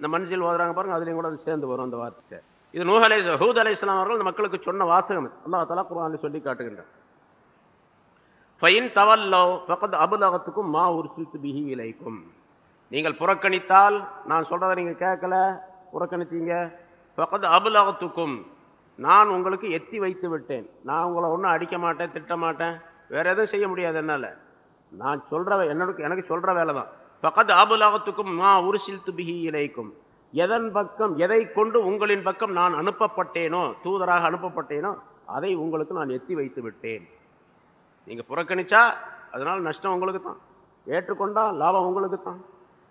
இந்த மன்சில் ஓதுறாங்க பாருங்க அதுலேயும் கூட சேர்ந்து வரும் அந்த வார்த்தை இது நூஹ் அலை ஹூத் அலை இஸ்லாம் அவர்கள் மக்களுக்கு சொன்ன வாசகம் அல்லா தலா குரான் சொல்லி காட்டுகின்றார் ஃபைன் தவல்லோ ஃபகத் அபுலகத்துக்கும் மா உருசித்து பிஹி இலைக்கும். நீங்கள் புறக்கணித்தால் நான் சொல்றதை நீங்கள் கேட்கல புறக்கணித்தீங்க. பக்கத்து அபுலகத்துக்கும் நான் உங்களுக்கு எத்தி வைத்து விட்டேன். நான் உங்களை ஒன்றும் அடிக்க மாட்டேன் திட்ட மாட்டேன். வேற எதுவும் செய்ய முடியாது என்னால். நான் சொல்கிற என்னோட எனக்கு சொல்கிற வேலை தான் பக்கத்து அபுலகத்துக்கும் மா உருசில் துபிகி இலைக்கும் எதன் பக்கம் எதை கொண்டு உங்களின் பக்கம் நான் அனுப்பப்பட்டேனோ தூதராக அனுப்பப்பட்டேனோ அதை உங்களுக்கு நான் எத்தி வைத்து விட்டேன். நீங்கள் புறக்கணிச்சா அதனால் நஷ்டம் உங்களுக்கு தான். ஏற்றுக்கொண்டா லாபம் உங்களுக்கு தான்.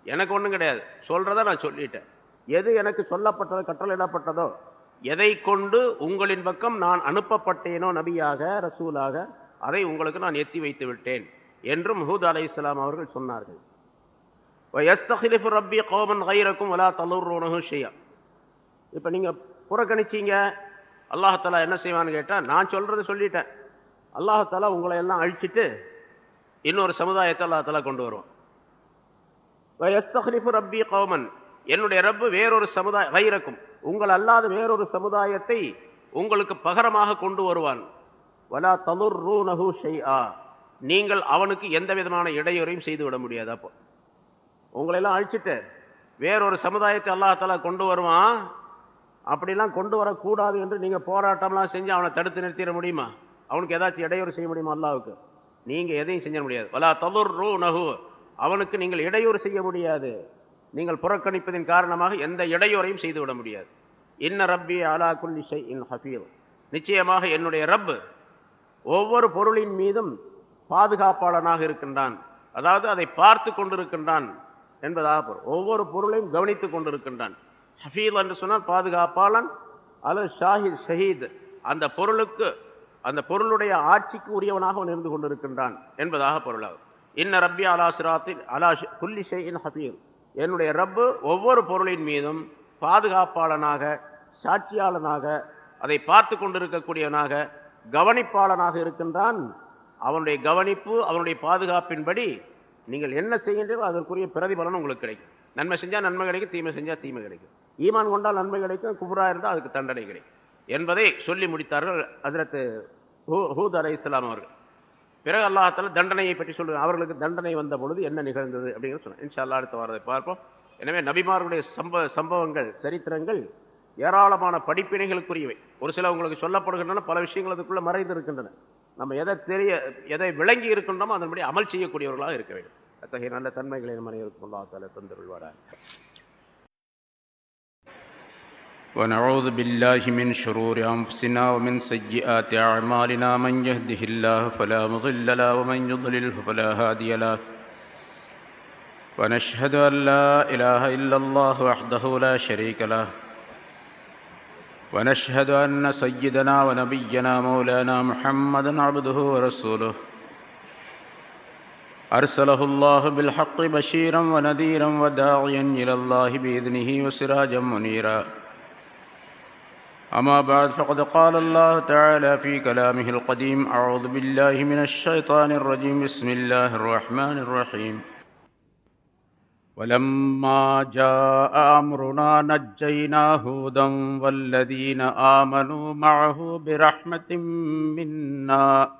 எனக்கு ஒன்றும் கிடையாது. சொல்கிறத நான் சொல்லிட்டேன். எது எனக்கு சொல்லப்பட்டதோ கட்டளையிடப்பட்டதோ எதை கொண்டு உங்களின் பக்கம் நான் அனுப்பப்பட்டேனோ நபியாக ரசூலாக அதை உங்களுக்கு நான் எத்தி வைத்து விட்டேன் என்றும் ஹூத் அலை இஸ்லாம் அவர்கள் சொன்னார்கள். எஸ்தஹிலிஃபு ரப்பி கோமன் கைரக்கும் வலா தலுர்னு செய்யா இப்போ நீங்கள் புறக்கணிச்சிங்க. அல்லாஹாலா என்ன செய்வான்னு கேட்டால் நான் சொல்கிறத சொல்லிட்டேன். அல்லாஹாலா உங்களை எல்லாம் அழிச்சிட்டு இன்னொரு சமுதாயத்தை அல்லாஹாலா கொண்டு வருவான். எஸ்தஹ்லிஃபு ரப்பி கோமன் என்னுடைய ரப்பு வேறொரு சமுதாய வைரக்கும் உங்கள் அல்லாத வேறொரு சமுதாயத்தை உங்களுக்கு பகரமாக கொண்டு வருவான். வலா தலுர் ரூ நஹூ ஷெய் நீங்கள் அவனுக்கு எந்த விதமான இடையூறையும் செய்துவிட முடியாது அப்போ. உங்களை எல்லாம் அழிச்சிட்டு வேறொரு சமுதாயத்தை அல்லாஹால கொண்டு வருவான். அப்படிலாம் கொண்டு வரக்கூடாது என்று நீங்கள் போராட்டம்லாம் செஞ்சு அவனை தடுத்து நிறுத்திட முடியுமா? அவனுக்கு ஏதாச்சும் இடையூறு செய்ய முடியுமா அல்லாவுக்கு நீங்கள் எதையும் செஞ்ச முடியாது. வலா தலுர் ரூ நகு அவனுக்கு நீங்கள் இடையூறு செய்ய முடியாது. நீங்கள் புறக்கணிப்பதின் காரணமாக எந்த இடையூறையும் செய்து விட முடியாது. இன்ன ரப்பி அலா குல்லி ஷை இன் ஹஃபீல் நிச்சயமாக என்னுடைய ரப் ஒவ்வொரு பொருளின் மீதும் பாதுகாப்பாளனாக இருக்கின்றான். அதாவது அதை பார்த்து கொண்டிருக்கின்றான். என்பதாக பொருள். ஒவ்வொரு பொருளையும் கவனித்துக் கொண்டிருக்கின்றான். ஹஃபீல் என்று சொன்னால் பாதுகாப்பாளன் அல்லது ஷாஹித் ஷஹீத். அந்த பொருளுக்கு அந்த பொருளுடைய ஆட்சிக்கு உரியவனாக அவன் இருந்து கொண்டிருக்கின்றான் என்பதாக பொருளாகும் இன்ன ரப்பி அலா சிராத்தில் அலா ஷ- குல்லி ஹஃபீல் என்னுடைய ரப்பு ஒவ்வொரு பொருளின் மீதும் பாதுகாப்பாளனாக சாட்சியாளனாக அதை பார்த்து கொண்டிருக்கக்கூடியவனாக கவனிப்பாளனாக இருக்கின்றான். அவனுடைய கவனிப்பு அவனுடைய பாதுகாப்பின்படி நீங்கள் என்ன செய்கின்றீர்களோ அதற்குரிய பிரதிபலன் உங்களுக்கு கிடைக்கும். நன்மை செஞ்சால் நன்மை கிடைக்கும் தீமை செஞ்சால் தீமை கிடைக்கும். ஈமான் கொண்டால் நன்மை கிடைக்கும் குபுரா இருந்தால் அதுக்கு தண்டனை கிடைக்கும். என்பதை சொல்லி முடித்தார்கள் அதிரத்து ஹூத் அலை இஸ்லாம் அவர்கள். பிறகு அல்லாஹால தண்டனையை பற்றி சொல்லுங்கள் அவர்களுக்கு தண்டனை வந்த பொழுது என்ன நிகழ்ந்தது அப்படின்னு சொன்னேன் இன்ஷா அல்லாஹ் அடுத்த வாரத்தை பார்ப்போம். எனவே நபிமார்களுடைய சம்ப சம்பவங்கள் சரித்திரங்கள் ஏராளமான படிப்பினைகளுக்குரியவை. ஒரு சில உங்களுக்கு சொல்லப்படுகின்றன பல விஷயங்கள் அதுக்குள்ள மறைந்து இருக்கின்றன நம்ம எதை தெரிய எதை விளங்கி இருக்கின்றோமோ அதன்படி அமல் செய்யக்கூடியவர்களாக இருக்க வேண்டும். அத்தகைய நல்ல தன்மைகளை நம் அனைவருக்கும் அல்லா தால தந்துருள்வாராக. ونعوذ بالله من شرور أنفسنا ومن سيئات أعمالنا من يهده الله فلا مضل له ومن يضلل فلا هادي له. ونشهد أن لا إله إلا الله وحده لا شريك له. ونشهد أن سيدنا ونبينا مولانا محمدا عبده ورسوله. أرسله الله بالحق بشيرا ونذيرا وداعيا إلى الله بإذنه وسراجا منيرا. أما بعد فقد قال الله تعالى في كلامه القديم أعوذ بالله من الشيطان الرجيم. بسم الله الرحمن الرحيم. ولما جاء أمرنا نجينا هودا والذين آمنوا معه برحمة منا.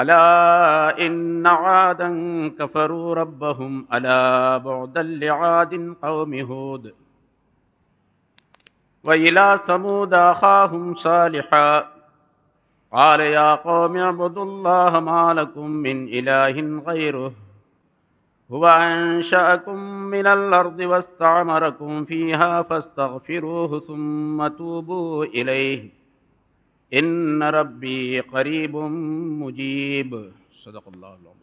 ألا إن عادا كفروا ربهم ألا بعدا لعاد قوم هود. وإلى ثمود أخاهم صالحا. قال يا قوم اعبدوا الله ما لكم من إله غيره. هو أنشأكم من الأرض واستعمركم فيها فاستغفروه ثم توبوا إليه. إن ربي قريب مجيب صدق الله العظيم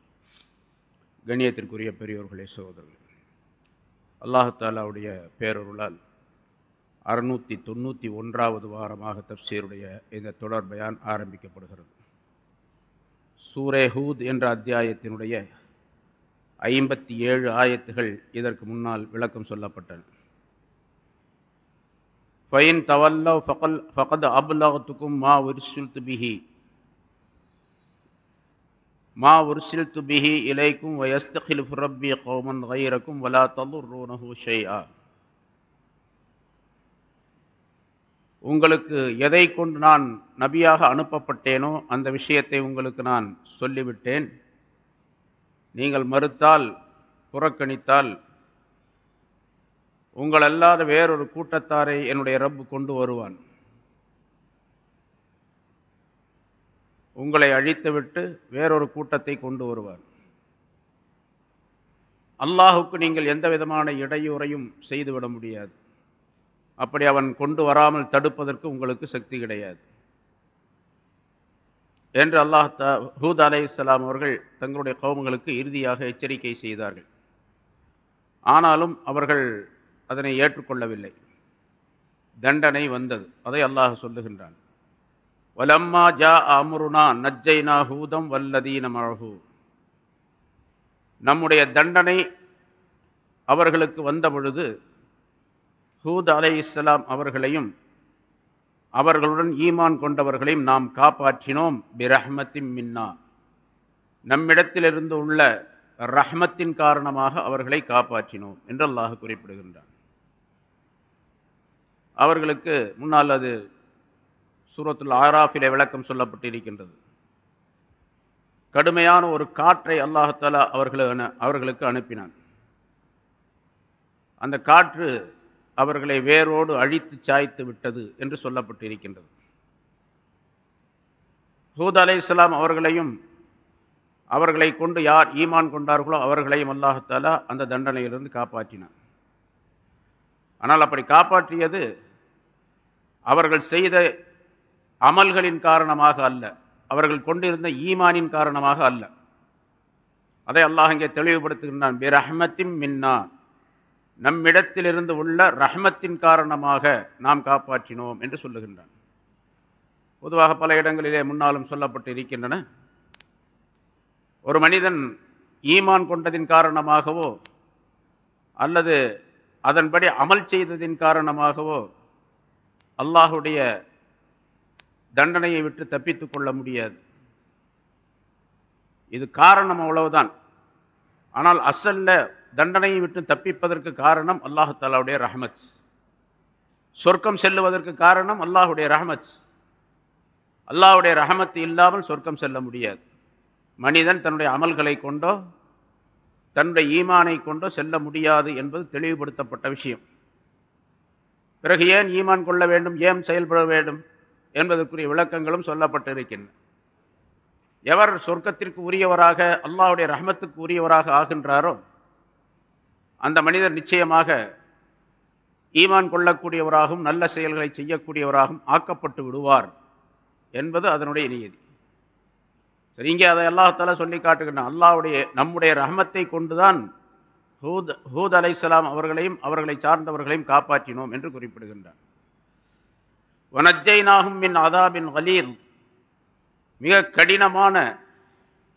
கண்ணியத்திற்குரிய பெரியோர்களே சகோதரர்களே அல்லாஹு தாலாவுடைய பேரருளால் அறுநூற்றி தொண்ணூற்றி ஒன்றாவது வாரமாக தப்சீருடைய இந்த தொடர் பயான் ஆரம்பிக்கப்படுகிறது சூரே ஹூத் என்ற அத்தியாயத்தினுடைய ஐம்பத்தி ஏழு ஆயத்துகள் இதற்கு முன்னால் விளக்கம் சொல்லப்பட்டன ஃபைன் தவல்லவ் ஃபகல் ஃபகத் அபுலகத்துக்கும் மா உர்சில்து பிஹி மா உர்சில்து பிஹி இலைக்கும் வயஸ்தகில் ஃபுரப்பி கௌமன் கைரக்கும் வலா தலுர்ரூனஹு ஷைஆ உங்களுக்கு எதை கொண்டு நான் நபியாக அனுப்பப்பட்டேனோ அந்த விஷயத்தை உங்களுக்கு நான் சொல்லிவிட்டேன். நீங்கள் மறுத்தால் புறக்கணித்தால் உங்கள் அல்லாத வேறொரு கூட்டத்தாரை என்னுடைய ரப்பு கொண்டு வருவான். உங்களை அழித்துவிட்டு வேறொரு கூட்டத்தை கொண்டு வருவான். அல்லாஹுக்கு நீங்கள் எந்த விதமான இடையூறையும் செய்துவிட முடியாது. அப்படி அவன் கொண்டு வராமல் தடுப்பதற்கு உங்களுக்கு சக்தி கிடையாது. என்று அல்லாஹ் த ஹூத் அலை இஸ்லாம் அவர்கள் தங்களுடைய கோபங்களுக்கு இறுதியாக எச்சரிக்கை செய்தார்கள். ஆனாலும் அவர்கள் அதனை ஏற்றுக்கொள்ளவில்லை. தண்டனை வந்தது. அதை அல்லாஹ் சொல்லுகின்றான். வலம்மா ஜா அமுருனா நஜ்ஜைனா ஹூதம் வல்லதீன மழகு நம்முடைய தண்டனை அவர்களுக்கு வந்த பொழுது ஹூத் அலை இஸ்லாம் அவர்களையும் அவர்களுடன் ஈமான் கொண்டவர்களையும் நாம் காப்பாற்றினோம். பிரஹ்மத்தின் மின்னா. நம்மிடத்திலிருந்து உள்ள ரஹ்மத்தின் காரணமாக அவர்களை காப்பாற்றினோம் என்று அல்லாஹ் குறிப்பிடுகின்றான். அவர்களுக்கு முன்னால் அது சூரத்துல் ஆராஃபிலே விளக்கம் சொல்லப்பட்டிருக்கின்றது. கடுமையான ஒரு காற்றை அல்லாஹாலா அவர்களை அவர்களுக்கு அனுப்பினான். அந்த காற்று அவர்களை வேரோடு அழித்து சாய்த்து விட்டது என்று சொல்லப்பட்டிருக்கின்றது. ஹூத் அலை இஸ்லாம் அவர்களையும் அவர்களை கொண்டு யார் ஈமான் கொண்டார்களோ அவர்களையும் அல்லாஹாலா அந்த தண்டனையிலிருந்து காப்பாற்றினார் ஆனால் அப்படி காப்பாற்றியது அவர்கள் செய்த அமல்களின் காரணமாக அல்ல. அவர்கள் கொண்டிருந்த ஈமானின் காரணமாக அல்ல. அதை அல்லாஹ் இங்கே தெளிவுபடுத்துகின்றான். பிரஹ்மத்தின் மின்னா. நம்மிடத்திலிருந்து உள்ள ரஹ்மத்தின் காரணமாக நாம் காப்பாற்றினோம் என்று சொல்லுகின்றான். பொதுவாக பல இடங்களிலே முன்னாலும் சொல்லப்பட்டு இருக்கின்றன ஒரு மனிதன் ஈமான் கொண்டதின் காரணமாகவோ அல்லது அதன்படி அமல் செய்ததின் காரணமாகவோ அல்லாஹுடைய தண்டனையை விட்டு தப்பித்து கொள்ள முடியாது. இது காரணம் அவ்வளவுதான். ஆனால் அசல்ல தண்டனையை விட்டு தப்பிப்பதற்கு காரணம் அல்லாஹாலாவுடைய ரஹமத். சொர்க்கம் செல்லுவதற்கு காரணம் அல்லாஹுடைய ரஹமத். அல்லாஹுடைய ரஹமத் இல்லாமல் சொர்க்கம் செல்ல முடியாது. மனிதன் தன்னுடைய அமல்களை கொண்டோ தன்னுடைய ஈமானை கொண்டு செல்ல முடியாது என்பது தெளிவுபடுத்தப்பட்ட விஷயம். பிறகு ஏன் ஈமான் கொள்ள வேண்டும் ஏன் செயல்பட வேண்டும் என்பதற்குரிய விளக்கங்களும் சொல்லப்பட்டிருக்கின்றன. எவர் சொர்க்கத்திற்கு உரியவராக அல்லாவுடைய ரஹமத்துக்கு உரியவராக ஆகின்றாரோ அந்த மனிதர் நிச்சயமாக ஈமான் கொள்ளக்கூடியவராகவும் நல்ல செயல்களை செய்யக்கூடியவராகவும் ஆக்கப்பட்டு விடுவார் என்பது அதனுடைய நியதி சரி இங்கே அதை அல்லாஹால சொல்லி காட்டுகின்ற அல்லாவுடைய நம்முடைய ரஹமத்தை கொண்டுதான் ஹூத் ஹூத் அலைசலாம் அவர்களையும் அவர்களை சார்ந்தவர்களையும் காப்பாற்றினோம் என்று குறிப்பிடுகின்றார் வனஜைனாகும் மின் அதாபின் வலீர் மிக கடினமான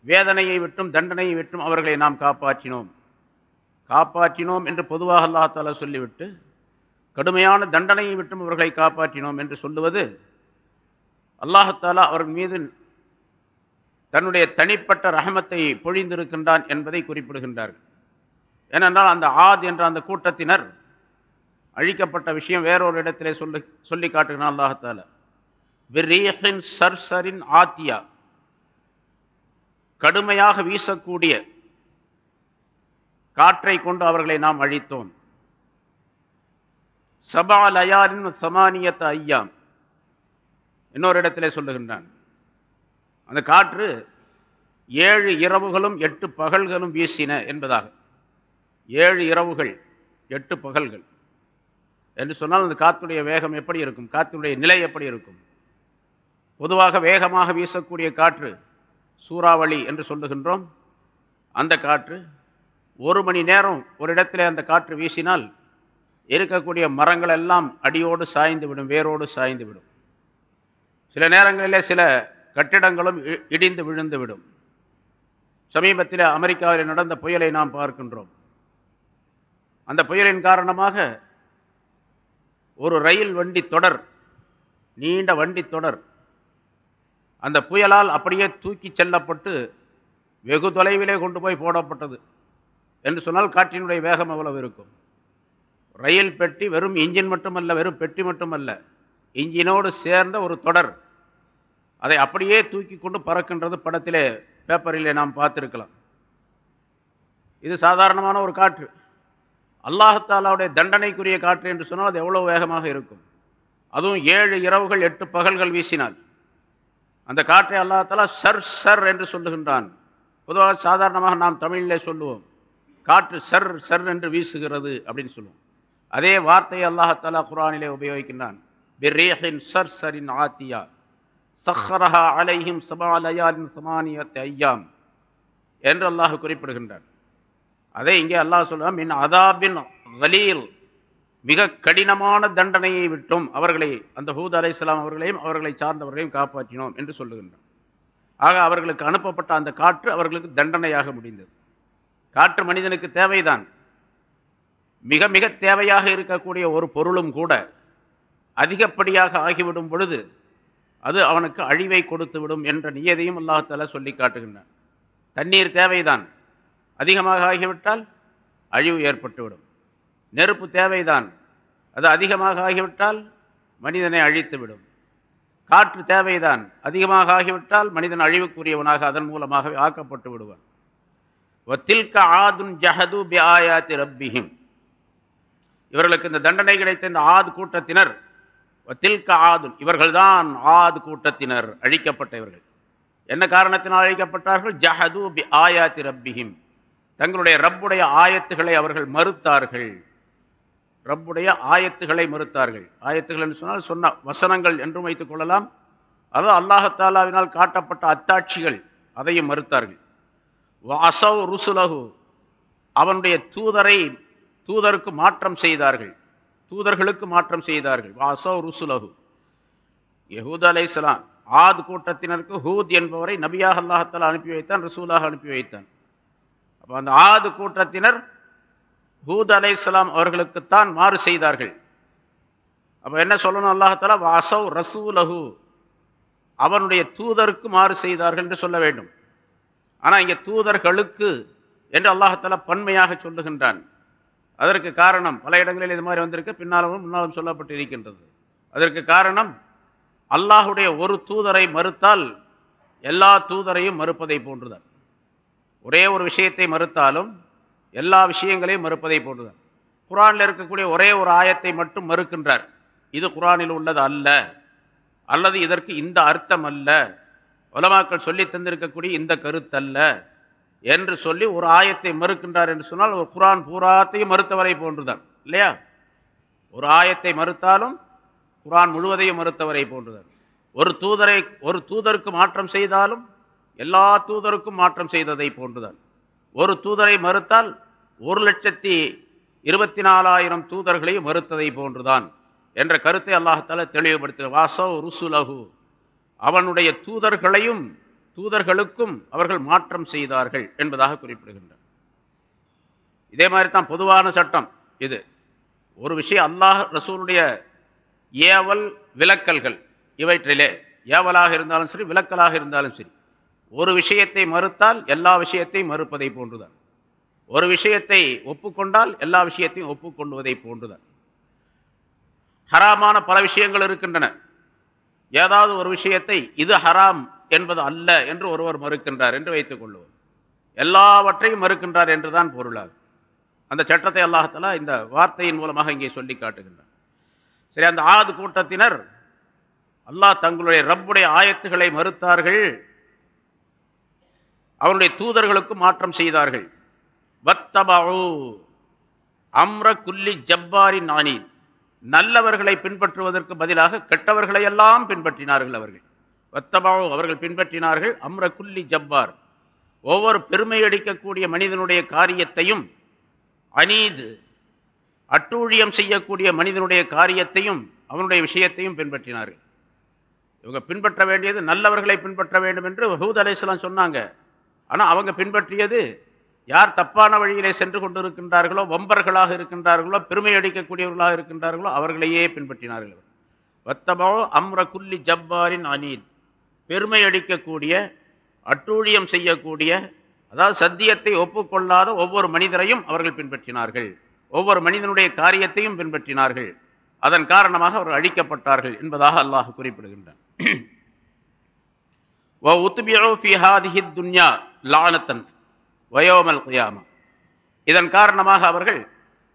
வேதனையை விட்டும் தண்டனையை விட்டும் அவர்களை நாம் காப்பாற்றினோம். காப்பாற்றினோம் என்று பொதுவாக அல்லாஹால சொல்லிவிட்டு கடுமையான தண்டனையை விட்டும் அவர்களை காப்பாற்றினோம் என்று சொல்லுவது அல்லாஹாலா அவர்கள் மீது தன்னுடைய தனிப்பட்ட ரஹமத்தை பொழிந்திருக்கின்றான் என்பதை குறிப்பிடுகின்றார்கள். ஏனென்றால் அந்த ஆத் என்ற அந்த கூட்டத்தினர் அழிக்கப்பட்ட விஷயம் வேறொரு இடத்திலே சொல்லி சொல்லி காட்டுகிறான் அல்லாஹால விரீஹின் சர்சரின் ஆத்தியா. கடுமையாக வீசக்கூடிய காற்றை கொண்டு அவர்களை நாம் அழித்தோம். சபா லயாரின் சமானியத்த ஐயாம். இன்னொரு இடத்திலே சொல்லுகின்றான். அந்த காற்று ஏழு இரவுகளும் எட்டு பகல்களும் வீசின என்பதாக. ஏழு இரவுகள் எட்டு பகல்கள். என்று சொன்னால் அந்த காற்றுடைய வேகம் எப்படி இருக்கும்? காற்றுடைய நிலை எப்படி இருக்கும்? பொதுவாக வேகமாக வீசக்கூடிய காற்று சூறாவளி என்று சொல்லுகின்றோம். அந்த காற்று ஒரு மணி நேரம் ஒரு இடத்துல அந்த காற்று வீசினால் இருக்கக்கூடிய மரங்கள் எல்லாம் அடியோடு சாய்ந்து விடும் வேரோடு சாய்ந்து விடும். சில நேரங்களிலே சில கட்டிடங்களும் இடிந்து விழுந்து விடும் சமீபத்தில் அமெரிக்காவில் நடந்த புயலை நாம் பார்க்கின்றோம். அந்த புயலின் காரணமாக ஒரு ரயில் வண்டி தொடர் நீண்ட வண்டி தொடர் அந்த புயலால் அப்படியே தூக்கி செல்லப்பட்டு வெகு தொலைவிலே கொண்டு போய் போடப்பட்டது. என்று சொன்னால் காற்றினுடைய வேகம் எவ்வளவு இருக்கும்? ரயில் பெட்டி வெறும் இன்ஜின் மட்டுமல்ல வெறும் பெட்டி மட்டுமல்ல இன்ஜினோடு சேர்ந்த ஒரு தொடர். அதை அப்படியே தூக்கி கொண்டு பறக்கின்றது படத்திலே பேப்பரிலே நாம் பார்த்துருக்கலாம். இது சாதாரணமான ஒரு காற்று. அல்லாஹாலாவுடைய தண்டனைக்குரிய காற்று என்று சொன்னால் அது எவ்வளோ வேகமாக இருக்கும். அதுவும் ஏழு இரவுகள் எட்டு பகல்கள் வீசினால். அந்த காற்றை அல்லாஹாலா சர் சர் என்று சொல்லுகின்றான். பொதுவாக சாதாரணமாக நாம் தமிழிலே சொல்லுவோம். காற்று சர் சர் என்று வீசுகிறது அப்படின்னு சொல்லுவோம். அதே வார்த்தையை அல்லாஹாலா குரானிலே உபயோகிக்கின்றான். பிர்ரேஹின் சர் சரின் ஆத்தியா. சஹரஹா அலைஹிம் சபாலயாலின் சமானியத்தை ஐயாம் என்று அல்லாஹ் குறிப்பிடுகின்றான். அதை இங்கே அல்லாஹ் சொல்லுவான் மின் அதாபின் வலீல் மிக கடினமான தண்டனையை விட்டும் அவர்களை அந்த ஹூத் அலை இஸ்லாம் அவர்களையும் அவர்களை சார்ந்தவர்களையும் காப்பாற்றினோம் என்று சொல்லுகின்றான். ஆக அவர்களுக்கு அனுப்பப்பட்ட அந்த காற்று அவர்களுக்கு தண்டனையாக முடிந்தது. காற்று மனிதனுக்கு தேவைதான். மிக மிக தேவையாக இருக்கக்கூடிய ஒரு பொருளும் கூட அதிகப்படியாக ஆகிவிடும் பொழுது அது அவனுக்கு அழிவை கொடுத்து விடும் என்ற நியதையும் அல்லாஹால சொல்லி காட்டுகின்றான். தண்ணீர் தேவைதான். அதிகமாக ஆகிவிட்டால் அழிவு ஏற்பட்டுவிடும் நெருப்பு தேவைதான். அது அதிகமாக ஆகிவிட்டால் மனிதனை அழித்துவிடும் காற்று தேவைதான். அதிகமாக ஆகிவிட்டால் மனிதன் அழிவுக்குரியவனாக அதன் மூலமாகவே ஆக்கப்பட்டு விடுவான். ஒத்தில்க ஆதுன் ஜஹது பி ஆயாத்தி ரப்பிஹிம். இவர்களுக்கு இந்த தண்டனை கிடைத்த இந்த ஆது கூட்டத்தினர் தில்க ஆதுன் இவர்கள்தான் ஆது கூட்டத்தினர் அழிக்கப்பட்ட இவர்கள் என்ன காரணத்தினால் அழிக்கப்பட்டார்கள்? ஜஹது பி ஆயாத்தி ரப்பிஹிம். தங்களுடைய ரப்புடைய ஆயத்துகளை அவர்கள் மறுத்தார்கள். ரப்புடைய ஆயத்துகளை மறுத்தார்கள். ஆயத்துகள் என்று சொன்னால் சொன்ன வசனங்கள் என்றும் வைத்துக் கொள்ளலாம். அதாவது அல்லாஹத்தாலாவினால் காட்டப்பட்ட அத்தாட்சிகள் அதையும் மறுத்தார்கள். அசவ் ருசுலகு அவனுடைய தூதரை தூதருக்கு மாற்றம் செய்தார்கள். தூதர்களுக்கு மாற்றம் செய்தார்கள். வாசோ ருசுலகு யஹூத் அலை இஸ்லாம் ஆத் கூட்டத்தினருக்கு ஹூத் என்பவரை நபியாக அல்லாஹத்தால் அனுப்பி வைத்தான் ரசூலாக அனுப்பி வைத்தான். அப்போ அந்த ஆது கூட்டத்தினர் ஹூத் அலை இஸ்லாம் அவர்களுக்குத்தான் மாறு செய்தார்கள். அப்போ என்ன சொல்லணும் அல்லாஹாலா வாசவ் ரசூலஹு. அவனுடைய தூதருக்கு மாறு செய்தார்கள் என்று சொல்ல வேண்டும். ஆனால் இங்கே தூதர்களுக்கு என்று அல்லாஹாலா பன்மையாக சொல்லுகின்றான். அதற்கு காரணம் பல இடங்களில் இது மாதிரி வந்திருக்கு பின்னாலும் முன்னாலும் சொல்லப்பட்டு இருக்கின்றது. அதற்கு காரணம் அல்லாஹுடைய ஒரு தூதரை மறுத்தால் எல்லா தூதரையும் மறுப்பதை போன்றுதான். ஒரே ஒரு விஷயத்தை மறுத்தாலும் எல்லா விஷயங்களையும் மறுப்பதை போன்றுதான். குரானில் இருக்கக்கூடிய ஒரே ஒரு ஆயத்தை மட்டும் மறுக்கின்றார். இது குரானில் உள்ளது அல்ல அல்லது இதற்கு இந்த அர்த்தம் அல்ல. உலமாக்கள் சொல்லி தந்திருக்கக்கூடிய இந்த கருத்தல்ல என்று சொல்லி ஒரு ஆயத்தை மறுக்கின்றார் என்று சொன்னால் ஒரு குரான் பூராத்தையும் மறுத்தவரை போன்றுதான். இல்லையா? ஒரு ஆயத்தை மறுத்தாலும் குரான் முழுவதையும் மறுத்தவரை போன்றுதான். ஒரு தூதரை ஒரு தூதருக்கு மாற்றம் செய்தாலும் எல்லா தூதருக்கும் மாற்றம் செய்ததை போன்றுதான். ஒரு தூதரை மறுத்தால் ஒரு லட்சத்தி இருபத்தி நாலாயிரம் தூதர்களையும் மறுத்ததை போன்றுதான் என்ற கருத்தை அல்லாஹால தெளிவுபடுத்த வாசவ் ருசுலகு அவனுடைய தூதர்களையும் தூதர்களுக்கும் அவர்கள் மாற்றம் செய்தார்கள் என்பதாக குறிப்பிடுகின்றனர். இதே மாதிரி தான் பொதுவான சட்டம் இது. ஒரு விஷயம் அல்லாஹ் ரசூலுடைய ஏவல் விலக்கல்கள் இவற்றிலே ஏவலாக இருந்தாலும் சரி விலக்கலாக இருந்தாலும் சரி ஒரு விஷயத்தை மறுத்தால் எல்லா விஷயத்தையும் மறுப்பதை போன்றுதான். ஒரு விஷயத்தை ஒப்புக்கொண்டால் எல்லா விஷயத்தையும் ஒப்புக்கொள்வதை போன்றுதான். ஹராமான பல விஷயங்கள் இருக்கின்றன. ஏதாவது ஒரு விஷயத்தை இது ஹராம் என்பது அல்ல என்று ஒருவர் மறுக்கின்றார் என்று வைத்துக் கொள்வோம் எல்லாவற்றையும் மறுக்கின்றார் என்றுதான் பொருளாகும். அந்த சட்டத்தை அல்லாஹத்தலா இந்த வார்த்தையின் மூலமாக இங்கே சொல்லி காட்டுகின்றார் சரி அந்த ஆது கூட்டத்தினர் அல்லாஹ் தங்களுடைய ரப்புடைய ஆயத்துகளை மறுத்தார்கள். அவருடைய தூதர்களுக்கு மாற்றம் செய்தார்கள். வத்தபு அம்ர குல்லி ஜப்பாரி நானி நல்லவர்களை பின்பற்றுவதற்கு பதிலாக கெட்டவர்களை எல்லாம் பின்பற்றினார்கள் அவர்கள். வத்தபாவும் அவர்கள் பின்பற்றினார்கள் அம்ரகுல்லி ஜப்பார். ஒவ்வொரு பெருமை அடிக்கக்கூடிய மனிதனுடைய காரியத்தையும் அநீது அட்டூழியம் செய்யக்கூடிய மனிதனுடைய காரியத்தையும் அவனுடைய விஷயத்தையும் பின்பற்றினார்கள். இவங்க பின்பற்ற வேண்டியது நல்லவர்களை பின்பற்ற வேண்டும் என்று ஹூத் அலையாம் சொன்னாங்க. ஆனால் அவங்க பின்பற்றியது யார் தப்பான வழியிலே சென்று கொண்டிருக்கின்றார்களோ வம்பர்களாக இருக்கின்றார்களோ பெருமை அடிக்கக்கூடியவர்களாக இருக்கின்றார்களோ அவர்களையே பின்பற்றினார்கள் வத்தபோ அம்ர குல்லி ஜப்பாரின் அனீத் பெருமை அடிக்கக்கூடிய அட்டூழியம் செய்யக்கூடிய அதாவது சத்தியத்தை ஒப்புக்கொள்ளாத ஒவ்வொரு மனிதரையும் அவர்கள் பின்பற்றினார்கள். ஒவ்வொரு மனிதனுடைய காரியத்தையும் பின்பற்றினார்கள். அதன் காரணமாக அவர் அழிக்கப்பட்டார்கள் என்பதாக அல்லாஹ் குறிப்பிடுகின்றான். துன்யா லானத்தன் வயோமல் குயாமா. இதன் காரணமாக அவர்கள்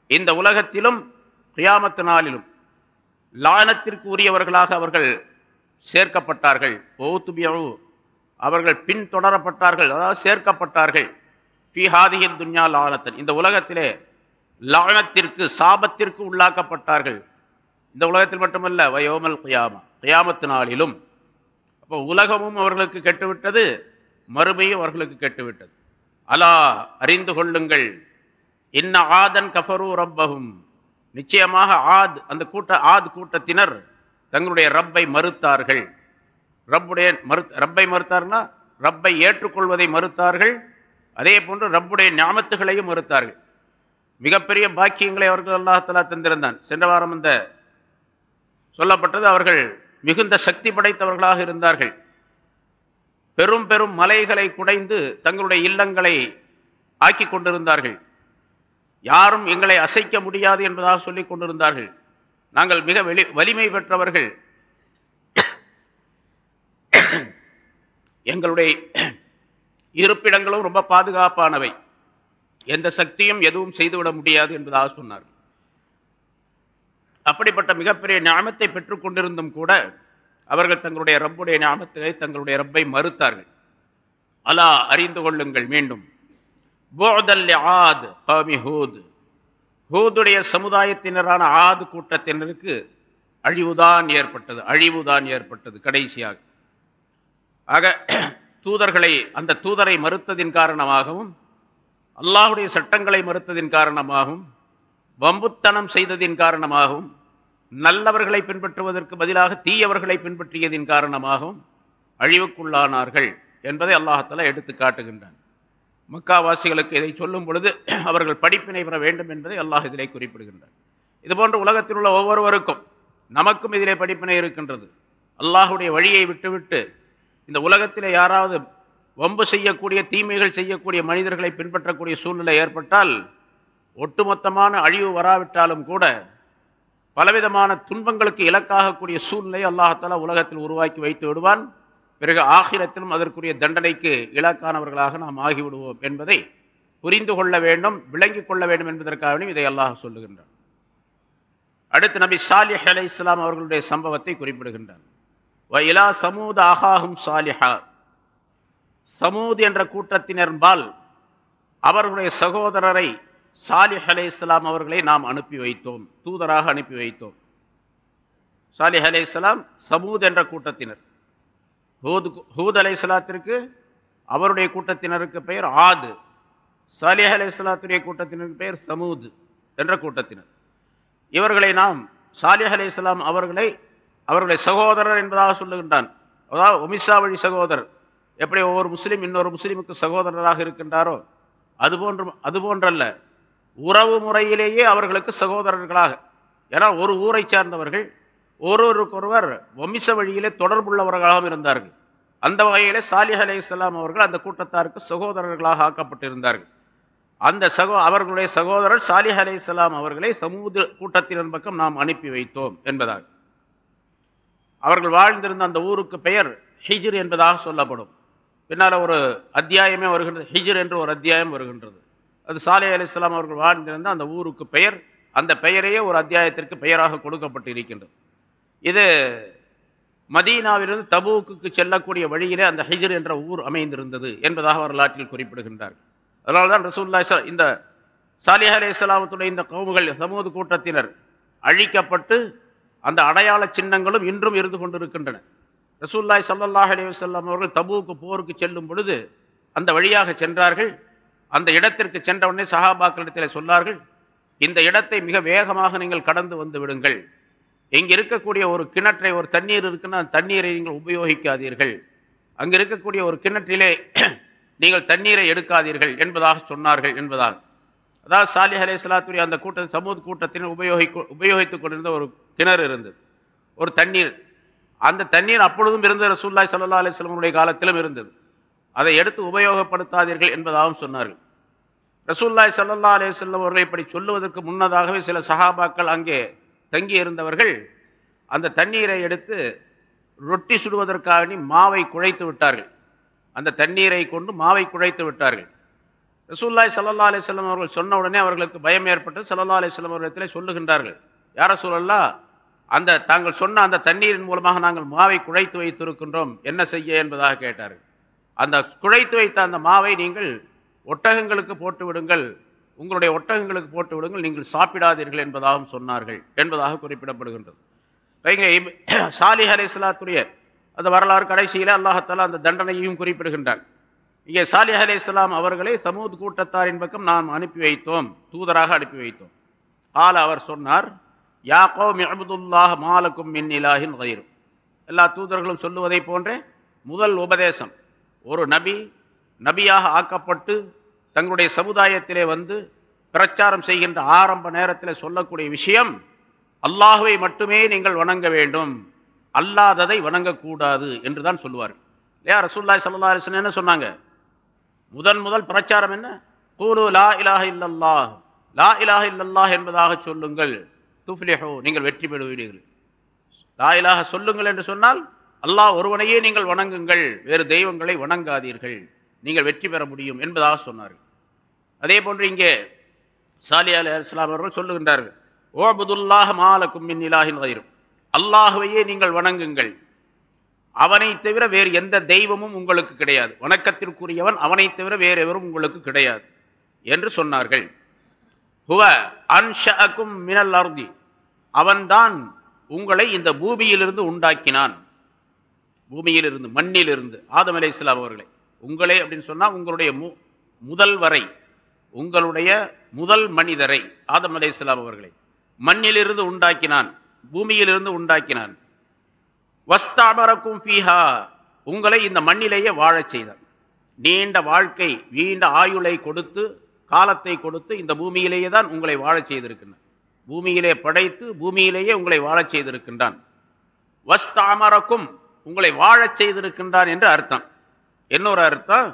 இந்த உலகத்திலும் குயாமத்து நாளிலும் லானத்திற்குரியவர்களாக அவர்கள் சேர்க்கப்பட்டார்கள். ஓத்துபியு அவர்கள் பின்தொடரப்பட்டார்கள். அதாவது சேர்க்கப்பட்டார்கள். பி ஹாதிகின் துன்யா லானத்தன். இந்த உலகத்திலே லானத்திற்கு சாபத்திற்கு உள்ளாக்கப்பட்டார்கள். இந்த உலகத்தில் மட்டுமல்ல வயோமல் குயாமா. குயாமத்து நாளிலும். அப்போ உலகமும் அவர்களுக்கு கெட்டுவிட்டது மறுமையும் அவர்களுக்கு கெட்டுவிட்டது. அலா அறிந்து கொள்ளுங்கள். இன்ன ஆதன் கஃபரு ரப்பகும் நிச்சயமாக ஆத் அந்த கூட்ட ஆத் கூட்டத்தினர் தங்களுடைய ரப்பை மறுத்தார்கள். ரப்புடைய மறு ரப்பை மறுத்தார்களா? ரப்பை ஏற்றுக்கொள்வதை மறுத்தார்கள். அதே போன்று ரப்புடைய ஞாபத்துகளையும் மறுத்தார்கள். மிகப்பெரிய பாக்கியங்களை அவர்கள் அல்லாஹலா தந்திருந்தான். சென்ற வாரம் இந்த சொல்லப்பட்டது அவர்கள் மிகுந்த சக்தி படைத்தவர்களாக இருந்தார்கள். பெரும் பெரும் மலைகளை குடைந்து தங்களுடைய இல்லங்களை ஆக்கி கொண்டிருந்தார்கள். யாரும் எங்களை அசைக்க முடியாது என்பதாக சொல்லிக் கொண்டிருந்தார்கள். நாங்கள் மிக வெளி வலிமை பெற்றவர்கள். எங்களுடைய இருப்பிடங்களும் ரொம்ப பாதுகாப்பானவை. எந்த சக்தியும் எதுவும் செய்துவிட முடியாது என்பதாக சொன்னார் அப்படிப்பட்ட மிகப்பெரிய ஞாபத்தை பெற்றுக்கொண்டிருந்தும் கூட அவர்கள் தங்களுடைய ரப்புடைய ஞாபத்தை தங்களுடைய ரப்பை மறுத்தார்கள். அலா அறிந்து கொள்ளுங்கள் மீண்டும். போதல் ஆத் ஹூத். ஹூதுடைய சமுதாயத்தினரான ஆது கூட்டத்தினருக்கு அழிவுதான் ஏற்பட்டது அழிவுதான் ஏற்பட்டது கடைசியாக. ஆக தூதர்களை அந்த தூதரை மறுத்ததின் காரணமாகவும் அல்லாஹுடைய சட்டங்களை மறுத்ததின் காரணமாகவும் வம்புத்தனம் செய்ததின் காரணமாகவும் நல்லவர்களை பின்பற்றுவதற்கு பதிலாக தீயவர்களை பின்பற்றியதின் காரணமாகவும் அழிவுக்குள்ளானார்கள் என்பதை அல்லாஹத்தலா எடுத்து காட்டுகின்றான். மக்காவாசிகளுக்கு இதை சொல்லும் பொழுது அவர்கள் படிப்பினை பெற வேண்டும் என்பதை அல்லாஹ் இதிலே குறிப்பிடுகின்றார். இதுபோன்று உலகத்தில் உள்ள ஒவ்வொருவருக்கும் நமக்கும் இதிலே படிப்பினை இருக்கின்றது. அல்லாஹுடைய வழியை விட்டுவிட்டு இந்த உலகத்தில் யாராவது வம்பு செய்யக்கூடிய தீமைகள் செய்யக்கூடிய மனிதர்களை பின்பற்றக்கூடிய சூழ்நிலை ஏற்பட்டால் ஒட்டுமொத்தமான அழிவு வராவிட்டாலும் கூட பலவிதமான துன்பங்களுக்கு இலக்காகக்கூடிய சூழ்நிலை அல்லாஹாலா உலகத்தில் உருவாக்கி வைத்து விடுவான். பிறகு ஆகிரத்திலும் அதற்குரிய தண்டனைக்கு இலக்கானவர்களாக நாம் ஆகிவிடுவோம் என்பதை புரிந்து கொள்ள வேண்டும் விளங்கி கொள்ள வேண்டும் என்பதற்காகவும் இதை அல்லாஹ் சொல்லுகின்றான். அடுத்து நபி சாலிஹ் அலை இஸ்லாம் அவர்களுடைய சம்பவத்தை குறிப்பிடுகின்றான் இலா சமூத ஆகாகும் சாலிஹா. சமூத் என்ற கூட்டத்தினர்பால் அவர்களுடைய சகோதரரை சாலிஹ் அலே இஸ்லாம் அவர்களை நாம் அனுப்பி வைத்தோம் தூதராக அனுப்பி வைத்தோம். சாலிஹ் அலே இஸ்லாம் சமூத் என்ற கூட்டத்தினர். ஹூத் ஹூத் அலை இஸ்லாத்திற்கு அவருடைய கூட்டத்தினருக்கு பெயர் ஆது. சாலிஹ் அலை இஸ்லாத்துடைய கூட்டத்தினருக்கு பெயர் சமூத் என்ற கூட்டத்தினர். இவர்களை நாம் சாலிஹ் அலை இஸ்லாம் அவர்களை அவர்களை சகோதரர் என்பதாக சொல்லுகின்றான். அதாவது ஒமிசா வழி சகோதரர். எப்படி ஒவ்வொரு முஸ்லீம் இன்னொரு முஸ்லீமுக்கு சகோதரராக இருக்கின்றாரோ அதுபோன்று அதுபோன்றல்ல உறவு முறையிலேயே அவர்களுக்கு சகோதரர்களாக ஏன்னா ஒரு ஊரை சார்ந்தவர்கள் ஒருவருக்கொருவர் வம்ச வழியிலே தொடர்புள்ளவர்களாகவும் இருந்தார்கள். அந்த வகையிலே சாலிஹ் அலி இஸ்லாம் அவர்கள் அந்த கூட்டத்தாருக்கு சகோதரர்களாக ஆக்கப்பட்டிருந்தார்கள். அந்த சகோ அவர்களுடைய சகோதரர் சாலிஹ் அலி இஸ்லாம் அவர்களை சமூக கூட்டத்தினர் பக்கம் நாம் அனுப்பி வைத்தோம் என்பதாக அவர்கள் வாழ்ந்திருந்த அந்த ஊருக்கு பெயர் ஹிஜ்ர் என்பதாக சொல்லப்படும். பின்னால் ஒரு அத்தியாயமே வருகின்றது. ஹிஜிர் என்று ஒரு அத்தியாயம் வருகின்றது. அது சாலை அலி இஸ்லாம் அவர்கள் வாழ்ந்திருந்த அந்த ஊருக்கு பெயர் அந்த பெயரையே ஒரு அத்தியாயத்திற்கு பெயராக கொடுக்கப்பட்டு இருக்கின்றது இது மதீனாவிலிருந்து தபூக்கு செல்லக்கூடிய வழியிலே அந்த ஹிஜர் என்ற ஊர் அமைந்திருந்தது என்பதாக வரலாற்றில் குறிப்பிடுகின்றார் அதனால தான் ரசூல்லா இந்த சாலிஹ் அலி இஸ்லாமத்துடைய இந்த கவுமுகள் சமூக கூட்டத்தினர் அழிக்கப்பட்டு அந்த அடையாள சின்னங்களும் இன்றும் இருந்து கொண்டிருக்கின்றன. ரசூல்லாய் சல்லாஹ் அலி வல்லாம் அவர்கள் தபூக்கு போருக்கு செல்லும் பொழுது அந்த வழியாக சென்றார்கள். அந்த இடத்திற்கு சென்ற உடனே சஹாபாக்களிடத்தில் சொன்னார்கள் இந்த இடத்தை மிக வேகமாக நீங்கள் கடந்து வந்து விடுங்கள். இங்கே இருக்கக்கூடிய ஒரு கிணற்றை ஒரு தண்ணீர் இருக்குன்னா அந்த தண்ணீரை நீங்கள் உபயோகிக்காதீர்கள். அங்கே இருக்கக்கூடிய ஒரு கிணற்றிலே நீங்கள் தண்ணீரை எடுக்காதீர்கள் என்பதாக சொன்னார்கள் என்பதாக அதாவது சாலி அலே சலாத்துடைய அந்த கூட்டம் சமூக கூட்டத்தினர் உபயோகிக்க உபயோகித்துக் கொண்டிருந்த ஒரு கிணறு இருந்தது. ஒரு தண்ணீர். அந்த தண்ணீர் அப்பொழுதும் இருந்த ரசூல்லாய் சல்லா அலிஸ்லமுடைய காலத்திலும் இருந்தது. அதை எடுத்து உபயோகப்படுத்தாதீர்கள் என்பதாகவும் சொன்னார்கள். ரசூல்லாய் சல்லா அலே செல்லம் அவர்களை இப்படி சொல்லுவதற்கு முன்னதாகவே சில சஹாபாக்கள் அங்கே தங்கி இருந்தவர்கள் அந்த தண்ணீரை எடுத்து ரொட்டி சுடுவதற்காக மாவை குழைத்து விட்டார்கள். அந்த தண்ணீரை கொண்டு மாவை குழைத்து விட்டார்கள். ரசூல்லாய் சல்லா அலிஸ்லம் அவர்கள் சொன்ன உடனே அவர்களுக்கு பயம் ஏற்பட்டு சல்லா அலிஸ்லம் அவர்களிடத்தில் சொல்லுகின்றார்கள் யார சொல்லல்லா அந்த தாங்கள் சொன்ன அந்த தண்ணீரின் மூலமாக நாங்கள் மாவை குழைத்து வைத்திருக்கின்றோம். என்ன செய்ய? என்பதாக கேட்டார்கள். அந்த குழைத்து வைத்த அந்த மாவை நீங்கள் ஒட்டகங்களுக்கு போட்டு விடுங்கள். உங்களுடைய ஒட்டகங்களுக்கு போட்டு விடுங்கள் நீங்கள் சாப்பிடாதீர்கள் என்பதாகவும் சொன்னார்கள் என்பதாக குறிப்பிடப்படுகின்றது. சாலிஹ் அலி இஸ்லாத்துடைய அந்த வரலாறு கடைசியில் அல்லாஹத்தாலா அந்த தண்டனையையும் குறிப்பிடுகின்றான். இங்கே சாலிஹ் அலி இஸ்லாம் அவர்களை சமூத் கூட்டத்தாரின் பக்கம் நாம் அனுப்பி வைத்தோம் தூதராக அனுப்பி வைத்தோம். ஆல அவர் சொன்னார் யாக்கோ மிஹமுதுல்லாஹ் மாலக்கும் மின் இலாஹின் வயிறு எல்லா தூதர்களும் சொல்லுவதை போன்றே முதல் உபதேசம் ஒரு நபி நபியாக ஆக்கப்பட்டு தங்களுடைய சமுதாயத்திலே வந்து பிரச்சாரம் செய்கின்ற ஆரம்ப நேரத்தில் சொல்லக்கூடிய விஷயம் அல்லாஹுவை மட்டுமே நீங்கள் வணங்க வேண்டும். அல்லாததை வணங்கக்கூடாது என்று தான் சொல்லுவார் இல்லையா ரசூல்லாய் சல்லா அலிஸ்லாம் என்ன சொன்னாங்க? முதன் முதல் பிரச்சாரம் என்ன? கூலு லா இலாஹ இல்லல்லாஹ். லா இலாஹ இல்லல்லாஹ் என்பதாக சொல்லுங்கள். துஃப்லிஹோ நீங்கள் வெற்றி பெறுவீர்கள். லா இலாக சொல்லுங்கள் என்று சொன்னால் அல்லாஹ் ஒருவனையே நீங்கள் வணங்குங்கள். வேறு தெய்வங்களை வணங்காதீர்கள். நீங்கள் வெற்றி பெற முடியும் என்பதாக சொன்னார்கள். அதே போன்று இங்கே சாலியா அலி இஸ்லாம் அவர்கள் சொல்லுகின்றார்கள் ஓபுதுல்லாஹ் மாலக்கும் மின் இலாஹின் வயிறும் அல்லாஹுவையே நீங்கள் வணங்குங்கள். அவனை தவிர வேறு எந்த தெய்வமும் உங்களுக்கு கிடையாது. வணக்கத்திற்குரியவன் அவனை தவிர வேறு எவரும் உங்களுக்கு கிடையாது என்று சொன்னார்கள். ஹுவ அன்ஷக்கும் மினல் அருதி. அவன்தான் உங்களை இந்த பூமியிலிருந்து உண்டாக்கினான். பூமியிலிருந்து மண்ணிலிருந்து ஆதம் அலை இஸ்லாம் அவர்களை. உங்களே அப்படின்னு சொன்னால் உங்களுடைய மு முதல் வரை உங்களுடைய முதல் மனிதரை ஆதம் அலை இஸ்லாம் அவர்களை மண்ணிலிருந்து உண்டாக்கினான் பூமியிலிருந்து உண்டாக்கினான். வஸ்தாமரக்கும் ஃபீஹா உங்களை இந்த மண்ணிலேயே வாழச் செய்தான். நீண்ட வாழ்க்கை நீண்ட ஆயுளை கொடுத்து காலத்தை கொடுத்து இந்த பூமியிலேயே தான் உங்களை வாழச் செய்திருக்கின்றான். பூமியிலே படைத்து பூமியிலேயே உங்களை வாழச் செய்திருக்கின்றான். வஸ்தாமரக்கும் உங்களை வாழச் செய்திருக்கின்றான் என்று அர்த்தம். இன்னொரு அர்த்தம்?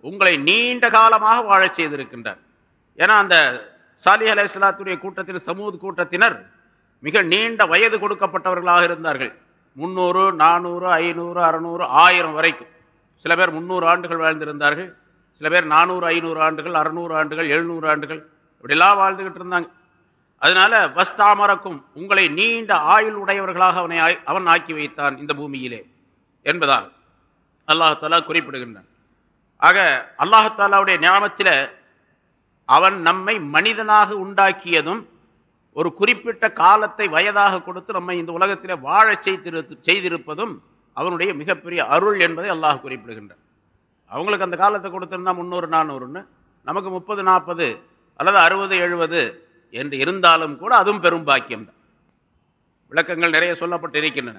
உங்களை நீண்ட காலமாக வாழச் செய்திருக்கின்றார். ஏன்னா அந்த சாலி அலை இஸ்லாத்துடைய கூட்டத்தின் சமூக கூட்டத்தினர் மிக நீண்ட வயது கொடுக்கப்பட்டவர்களாக இருந்தார்கள். முந்நூறு நானூறு ஐநூறு அறநூறு ஆயிரம் வரைக்கும். சில பேர் முந்நூறு ஆண்டுகள் வாழ்ந்திருந்தார்கள். சில பேர் நானூறு ஐநூறு ஆண்டுகள் அறநூறு ஆண்டுகள் எழுநூறு ஆண்டுகள் இப்படிலாம் வாழ்ந்துகிட்டு இருந்தாங்க. அதனால வஸ்தாமரக்கும் உங்களை நீண்ட ஆயுள் உடையவர்களாக அவனை அவன் ஆக்கி வைத்தான் இந்த பூமியிலே என்பதால். அல்லாஹாலா குறிப்பிடுகின்றான். ஆக அல்லாஹாலாவுடைய ஞாபகத்தில் அவன் நம்மை மனிதனாக உண்டாக்கியதும் ஒரு குறிப்பிட்ட காலத்தை வயதாக கொடுத்து நம்மை இந்த உலகத்தில் வாழ செய்திரு செய்திருப்பதும் அவனுடைய மிகப்பெரிய அருள் என்பதை அல்லாஹ் குறிப்பிடுகின்றான். அவங்களுக்கு அந்த காலத்தை கொடுத்துருந்தா முந்நூறு நானூறுன்னு நமக்கு முப்பது நாற்பது அல்லது அறுபது எழுபது என்று இருந்தாலும் கூட அதுவும் பெரும் பாக்கியம்தான். விளக்கங்கள் நிறைய சொல்லப்பட்டு இருக்கின்றன.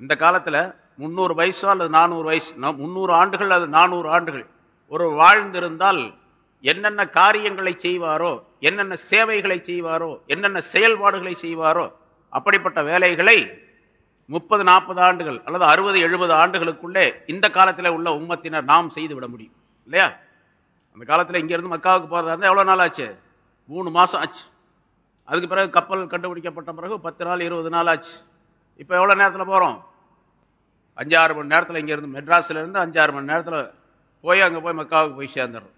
அந்த காலத்தில் முந்நூறு வயசோ அல்லது நானூறு வயசு முந்நூறு ஆண்டுகள் அல்லது நானூறு ஆண்டுகள். ஒரு வாழ்ந்திருந்தால் என்னென்ன காரியங்களை செய்வாரோ என்னென்ன சேவைகளை செய்வாரோ என்னென்ன செயல்பாடுகளை செய்வாரோ அப்படிப்பட்ட வேலைகளை முப்பது நாற்பது ஆண்டுகள் அல்லது அறுபது எழுபது ஆண்டுகளுக்குள்ளே இந்த காலத்தில் உள்ள உம்மத்தினர் நாம் செய்து விட முடியும். இல்லையா? அந்த காலத்தில் இங்கேருந்து மக்காவுக்கு போகிறதா இருந்தால் எவ்வளோ நாள் ஆச்சு? மூணு மாதம் ஆச்சு. அதுக்கு பிறகு கப்பல் கண்டுபிடிக்கப்பட்ட பிறகு பத்து நாள் இருபது நாள் ஆச்சு. இப்போ எவ்வளோ நேரத்தில் போகிறோம் அஞ்சாறு மணி நேரத்தில் இங்கேருந்து மெட்ராஸ்லேருந்து அஞ்சாறு மணி நேரத்தில் போய் அங்கே போய் மக்காவுக்கு போய் சேர்ந்துடுறோம்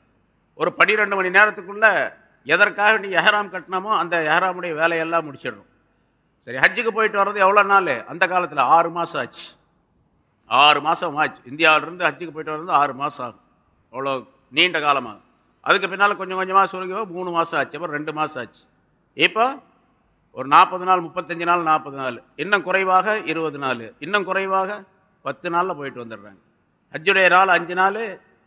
ஒரு பன்னிரெண்டு மணி நேரத்துக்குள்ளே எதற்காக நீ எஹராம் கட்டினமோ அந்த எஹராமுடைய வேலையெல்லாம் முடிச்சிடணும். சரி ஹஜ்ஜுக்கு போயிட்டு வர்றது எவ்வளோ நாள்? அந்த காலத்தில் ஆறு மாதம் ஆச்சு. ஆறு மாதம் ஆச்சு. இந்தியாவிலேருந்து ஹஜ்ஜுக்கு போயிட்டு வர்றது ஆறு மாதம் ஆகும். அவ்வளோ நீண்ட காலமாக. அதுக்கு பின்னால் கொஞ்சம் கொஞ்சமாக சொல்லுங்க மூணு மாதம் ஆச்சு. அப்புறம் ரெண்டு மாதம் ஆச்சு. இப்போ ஒரு நாற்பது நாள் முப்பத்தஞ்சு நாள் நாற்பது நாள். இன்னும் குறைவாக இருபது நாள். இன்னும் குறைவாக பத்து நாளில் போயிட்டு வந்துடுறாங்க. ஹஜ்ஜுடைய நாள் அஞ்சு நாள்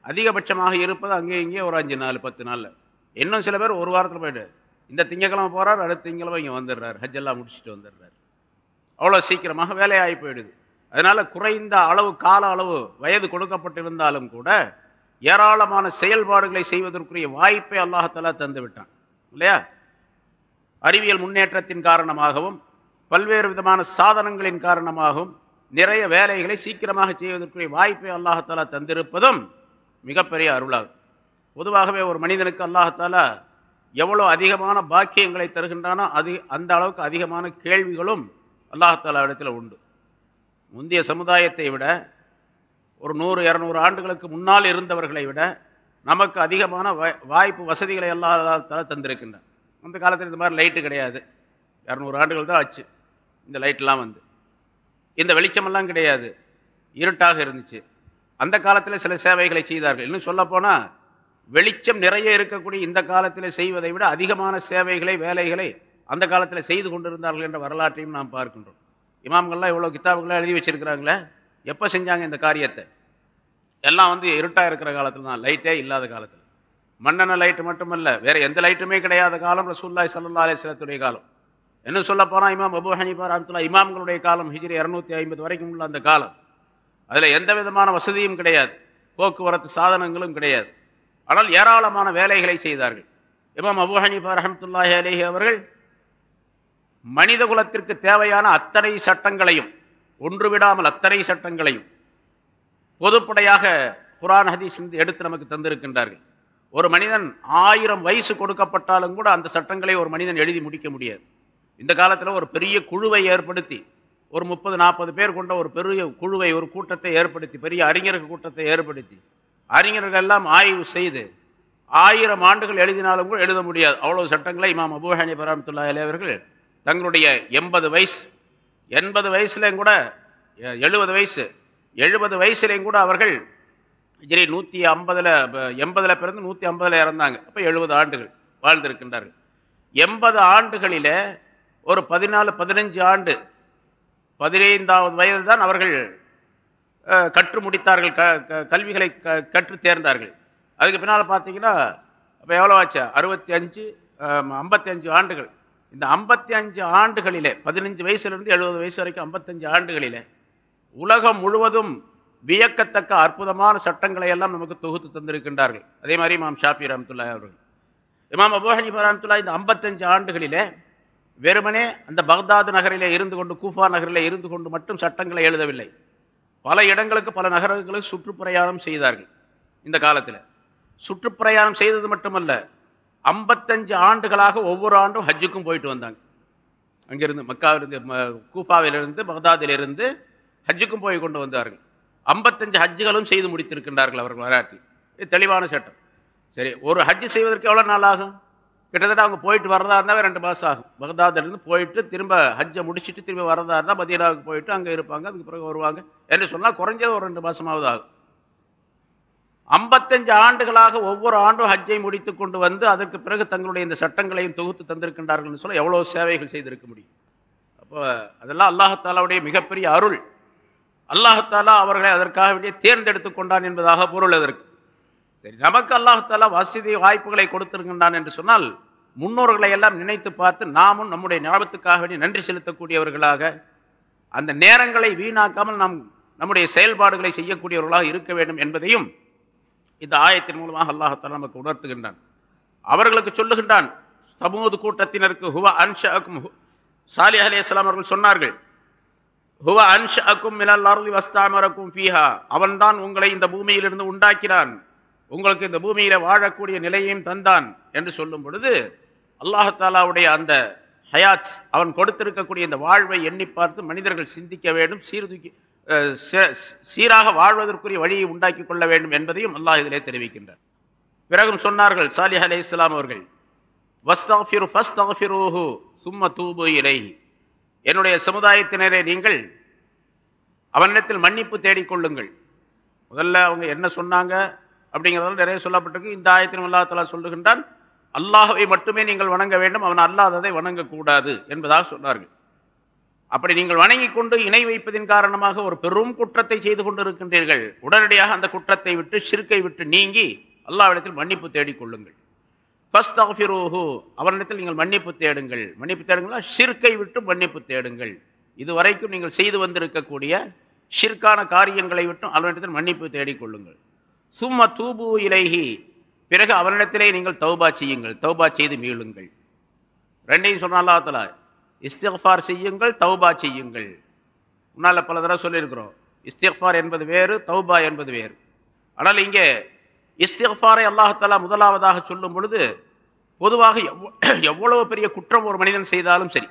அதிகபட்சமாக இருப்பது அங்கே இங்கே ஒரு அஞ்சு நாள் பத்து நாளில். இன்னும் சில பேர் ஒரு வாரத்தில் போயிட்டு இந்த திங்கக்கிழமை போகிறார் அடுத்த திங்கக்கிழமை இங்கே வந்துடுறார் ஹஜ்ஜெல்லாம் முடிச்சுட்டு வந்துடுறார். அவ்வளோ சீக்கிரமாக வேலையாகி போயிடுது. அதனால் குறைந்த அளவு கால அளவு வயது கொடுக்கப்பட்டிருந்தாலும் கூட ஏராளமான செயல்பாடுகளை செய்வதற்குரிய வாய்ப்பை அல்லாஹாலா தந்து விட்டான். இல்லையா? அறிவியல் முன்னேற்றத்தின் காரணமாகவும் பல்வேறு விதமான சாதனங்களின் காரணமாகவும் நிறைய வேலைகளை சீக்கிரமாக செய்வதற்குரிய வாய்ப்பை அல்லாஹாலா தந்திருப்பதும் மிகப்பெரிய அருளாகும். பொதுவாகவே ஒரு மனிதனுக்கு அல்லாஹாலா எவ்வளோ அதிகமான பாக்கியங்களை தருகின்றானோ அது அந்த அளவுக்கு அதிகமான கேள்விகளும் அல்லாஹாலா இடத்துல உண்டு. முந்தைய சமுதாயத்தை விட ஒரு நூறு இரநூறு ஆண்டுகளுக்கு முன்னால் இருந்தவர்களை விட நமக்கு அதிகமான வாய்ப்பு வசதிகளை அல்லாஹாலா தந்திருக்கின்றான். அந்த காலத்தில் இந்த மாதிரி லைட்டு கிடையாது. இரநூறு ஆண்டுகள் தான் ஆச்சு. இந்த லைட்லாம் வந்து. இந்த வெளிச்சமெல்லாம் கிடையாது. இருட்டாக இருந்துச்சு. அந்த காலத்தில் சில சேவைகளை செய்தார்கள். இன்னும் சொல்லப்போனால் வெளிச்சம் நிறைய இருக்கக்கூடிய இந்த காலத்தில் செய்வதை விட அதிகமான சேவைகளை வேலைகளை அந்த காலத்தில் செய்து கொண்டிருந்தார்கள் என்ற வரலாற்றையும் நாம் பார்க்கின்றோம். இமாம்கள்லாம் இவ்வளோ கித்தாபுகளாக எழுதி வச்சுருக்கிறாங்களே? எப்போ செஞ்சாங்க இந்த காரியத்தை? எல்லாம் வந்து இருட்டாக இருக்கிற காலத்தில் தான். லைட்டே இல்லாத காலத்தில். மண்ணெண்ண லைட்டு மட்டுமல்ல வேறு எந்த லைட்டுமே கிடையாத காலம் ரசூல்லாய் சல்லா அலிஸ்லத்துடைய காலம். என்ன சொல்ல போனால் இமாம் அபு ஹனிபா ரஹமத்துல்லா இமாம்களுடைய காலம் ஹிஜ்ரி இரநூத்தி ஐம்பது வரைக்கும் உள்ள அந்த காலம். அதில் எந்த விதமான வசதியும் கிடையாது. போக்குவரத்து சாதனங்களும் கிடையாது. ஆனால் ஏராளமான வேலைகளை செய்தார்கள். இமாம் அபு ஹனிபா ரஹமத்துல்லாஹி அலேஹி அவர்கள் மனித குலத்திற்கு தேவையான அத்தனை சட்டங்களையும் ஒன்று விடாமல் அத்தனை சட்டங்களையும் பொதுப்படையாக குரான் ஹதீஸ் எடுத்து நமக்கு தந்திருக்கின்றார்கள். ஒரு மனிதன் ஆயிரம் வயசு கொடுக்கப்பட்டாலும் கூட அந்த சட்டங்களை ஒரு மனிதன் எழுதி முடிக்க முடியாது. இந்த காலத்தில் ஒரு பெரிய குழுவை ஏற்படுத்தி ஒரு முப்பது நாற்பது பேர் கொண்ட ஒரு பெரிய குழுவை ஒரு கூட்டத்தை ஏற்படுத்தி பெரிய அறிஞர்கள் கூட்டத்தை ஏற்படுத்தி அறிஞர்கள் எல்லாம் ஆய்வு செய்து ஆயிரம் ஆண்டுகள் எழுதினாலும் கூட எழுத முடியாது. அவ்வளோ சட்டங்களை இமாம் அபுஹானி பராமத்துல்லா அவர்கள் தங்களுடைய எண்பது வயசு எண்பது வயசுலேயும் கூட எழுபது வயசு எழுபது வயசுலேயும் கூட அவர்கள் இஜிரி நூற்றி ஐம்பதில் எண்பதில் பிறந்து நூற்றி ஐம்பதில் இறந்தாங்க. அப்போ எழுபது ஆண்டுகள் வாழ்ந்திருக்கின்றார்கள். எண்பது ஆண்டுகளில் ஒரு பதினாலு பதினஞ்சு ஆண்டு பதினைந்தாவது வயது தான் அவர்கள் கற்று முடித்தார்கள் க கல்விகளை க கற்று தேர்ந்தார்கள். அதுக்கு பின்னால் பார்த்தீங்கன்னா இப்போ எவ்வளோ ஆச்சு? அறுபத்தி அஞ்சு ஐம்பத்தி அஞ்சு ஆண்டுகள். இந்த ஐம்பத்தி அஞ்சு ஆண்டுகளிலே பதினஞ்சு வயசுலேருந்து எழுபது வயசு வரைக்கும் ஐம்பத்தஞ்சு ஆண்டுகளிலே உலகம் முழுவதும் வியக்கத்தக்க அற்புதமான சட்டங்களை எல்லாம் நமக்கு தொகுத்து தந்திருக்கின்றார்கள். அதே மாதிரி இமாம் ஷாஃபி ரஹமத்துல்லா அவர்கள். இமாம் அபோஹனி ரஹமத்துல்லா இந்த ஐம்பத்தஞ்சு ஆண்டுகளிலே வெறுமனே அந்த பக்தாது நகரிலே இருந்து கொண்டு கூஃபா நகரிலே இருந்து கொண்டு மட்டும் சட்டங்களை எழுதவில்லை. பல இடங்களுக்கு பல நகரங்களுக்கு சுற்றுப்பிரயாணம் செய்தார்கள் இந்த காலத்தில். சுற்றுப்பிரயாணம் செய்தது மட்டுமல்ல ஐம்பத்தஞ்சு ஆண்டுகளாக ஒவ்வொரு ஆண்டும் ஹஜ்ஜுக்கும் போயிட்டு வந்தாங்க. அங்கிருந்து மக்காவிலிருந்து கூஃபாவிலிருந்து பக்தாதிலிருந்து ஹஜ்ஜுக்கும் போய் கொண்டு வந்தார்கள். ஐம்பத்தஞ்சு ஹஜ்ஜுகளும் செய்து முடித்திருக்கின்றார்கள் அவர்கள் வரலாற்றில் இது தெளிவான சட்டம். சரி ஒரு ஹஜ்ஜு செய்வதற்கு எவ்வளோ நாள் ஆகும்? கிட்டத்தட்ட அவங்க போயிட்டு வரதா இருந்தால் ரெண்டு மாதம் ஆகும். பகதாதிலிருந்து போயிட்டு திரும்ப ஹஜ்ஜை முடிச்சுட்டு திரும்ப வரதா இருந்தால் மதியனாவுக்கு போயிட்டு அங்கே இருப்பாங்க அதுக்கு பிறகு வருவாங்க. என்று சொன்னால் குறைஞ்சது ஒரு ரெண்டு மாதமாவது ஆகும். ஐம்பத்தஞ்சு ஆண்டுகளாக ஒவ்வொரு ஆண்டும் ஹஜ்ஜை முடித்து கொண்டு வந்து அதற்கு பிறகு தங்களுடைய இந்த சட்டங்களையும் தொகுத்து தந்திருக்கின்றார்கள்னு சொல்ல எவ்வளோ சேவைகள் செய்திருக்க முடியும். அப்போ அதெல்லாம் அல்லாஹாலாவுடைய மிகப்பெரிய அருள். அல்லாஹாலா அவர்களை அதற்காக வேண்டிய தேர்ந்தெடுத்து கொண்டான் என்பதாக பொருள் அதற்கு. சரி நமக்கு அல்லாஹால வசதி வாய்ப்புகளை கொடுத்திருக்கின்றான் என்று சொன்னால் முன்னோர்களை எல்லாம் நினைத்து பார்த்து நாமும் நம்முடைய ஞாபகத்துக்காக வேண்டி நன்றி செலுத்தக்கூடியவர்களாக அந்த நேரங்களை வீணாக்காமல் நாம் நம்முடைய செயல்பாடுகளை செய்யக்கூடியவர்களாக இருக்க வேண்டும் என்பதையும் இந்த ஆயத்தின் மூலமாக அல்லாஹால நமக்கு உணர்த்துகின்றான். அவர்களுக்கு சொல்லுகின்றான் சமூக கூட்டத்தினருக்கு ஹுவ அன்ஷாக்கும் சாலி அலி இஸ்லாம் அவர்கள் சொன்னார்கள் ஹுவ அன்ஷாக்கும் மினல் அருளி வஸ்தாமரக்கும் ஃபீஹா. அவன்தான் உங்களை இந்த பூமியிலிருந்து உண்டாக்கினான். உங்களுக்கு இந்த பூமியில் வாழக்கூடிய நிலையையும் தந்தான் என்று சொல்லும் பொழுது அல்லாஹாலாவுடைய அந்த ஹயாத் அவன் கொடுத்திருக்கக்கூடிய இந்த வாழ்வை எண்ணி பார்த்து மனிதர்கள் சிந்திக்க வேண்டும் சீர்தூக்கி சீராக வாழ்வதற்குரிய வழியை உண்டாக்கி கொள்ள வேண்டும் என்பதையும் அல்லாஹ் இதிலே தெரிவிக்கின்றார் பிறகும் சொன்னார்கள் சாலிஹ் அலி இஸ்லாம் அவர்கள் வஸ்தாஃபிரு ஃபஸ்தாஃபிரூஹு சும்ம தூபு இலைஹி. என்னுடைய சமுதாயத்தினரே நீங்கள் அவனிடத்தில் மன்னிப்பு தேடிக்கொள்ளுங்கள் முதல்ல அவங்க என்ன சொன்னாங்க? அப்படிங்கிறதால நிறைய சொல்லப்பட்டிருக்கு. இந்த ஆயத்தின் அல்லா தலா சொல்லுகின்றான் அல்லாஹவை மட்டுமே நீங்கள் வணங்க வேண்டும். அவன் அல்லாததை வணங்கக்கூடாது என்பதாக சொன்னார்கள். அப்படி நீங்கள் வணங்கி கொண்டு இணை வைப்பதின் காரணமாக ஒரு பெரும் குற்றத்தை செய்து கொண்டிருக்கின்றீர்கள். உடனடியாக அந்த குற்றத்தை விட்டு சிறுக்கை விட்டு நீங்கி அல்லாவிடத்தில் மன்னிப்பு தேடிக்கொள்ளுங்கள் ஃபஸ்தாஃபிரோஹு அவரிடத்தில் நீங்கள் மன்னிப்பு தேடுங்கள். மன்னிப்பு தேடுங்களா? சிறுக்கை விட்டு மன்னிப்பு தேடுங்கள். இதுவரைக்கும் நீங்கள் செய்து வந்திருக்கக்கூடிய சிற்கான காரியங்களை விட்டும் அவரிடத்தில் மன்னிப்பு தேடிக்கொள்ளுங்கள் சும்ம தூபு இலைஹி. பிறகு அவனிடத்திலே நீங்கள் தௌபா செய்யுங்கள். தௌபா செய்து மீளுங்கள். ரெண்டையும் சொன்ன தலா இஸ்திஃபார் செய்யுங்கள் தௌபா செய்யுங்கள். முன்னால் பல தடவை சொல்லியிருக்கிறோம். இஸ்திஃபார் என்பது வேறு தௌபா என்பது வேறு. ஆனால் இங்கே இஸ்திஃபாரை அல்லாஹாலா முதலாவதாக சொல்லும் பொழுது பொதுவாக எவ்வளவு பெரிய குற்றம் ஒரு மனிதன் செய்தாலும் சரி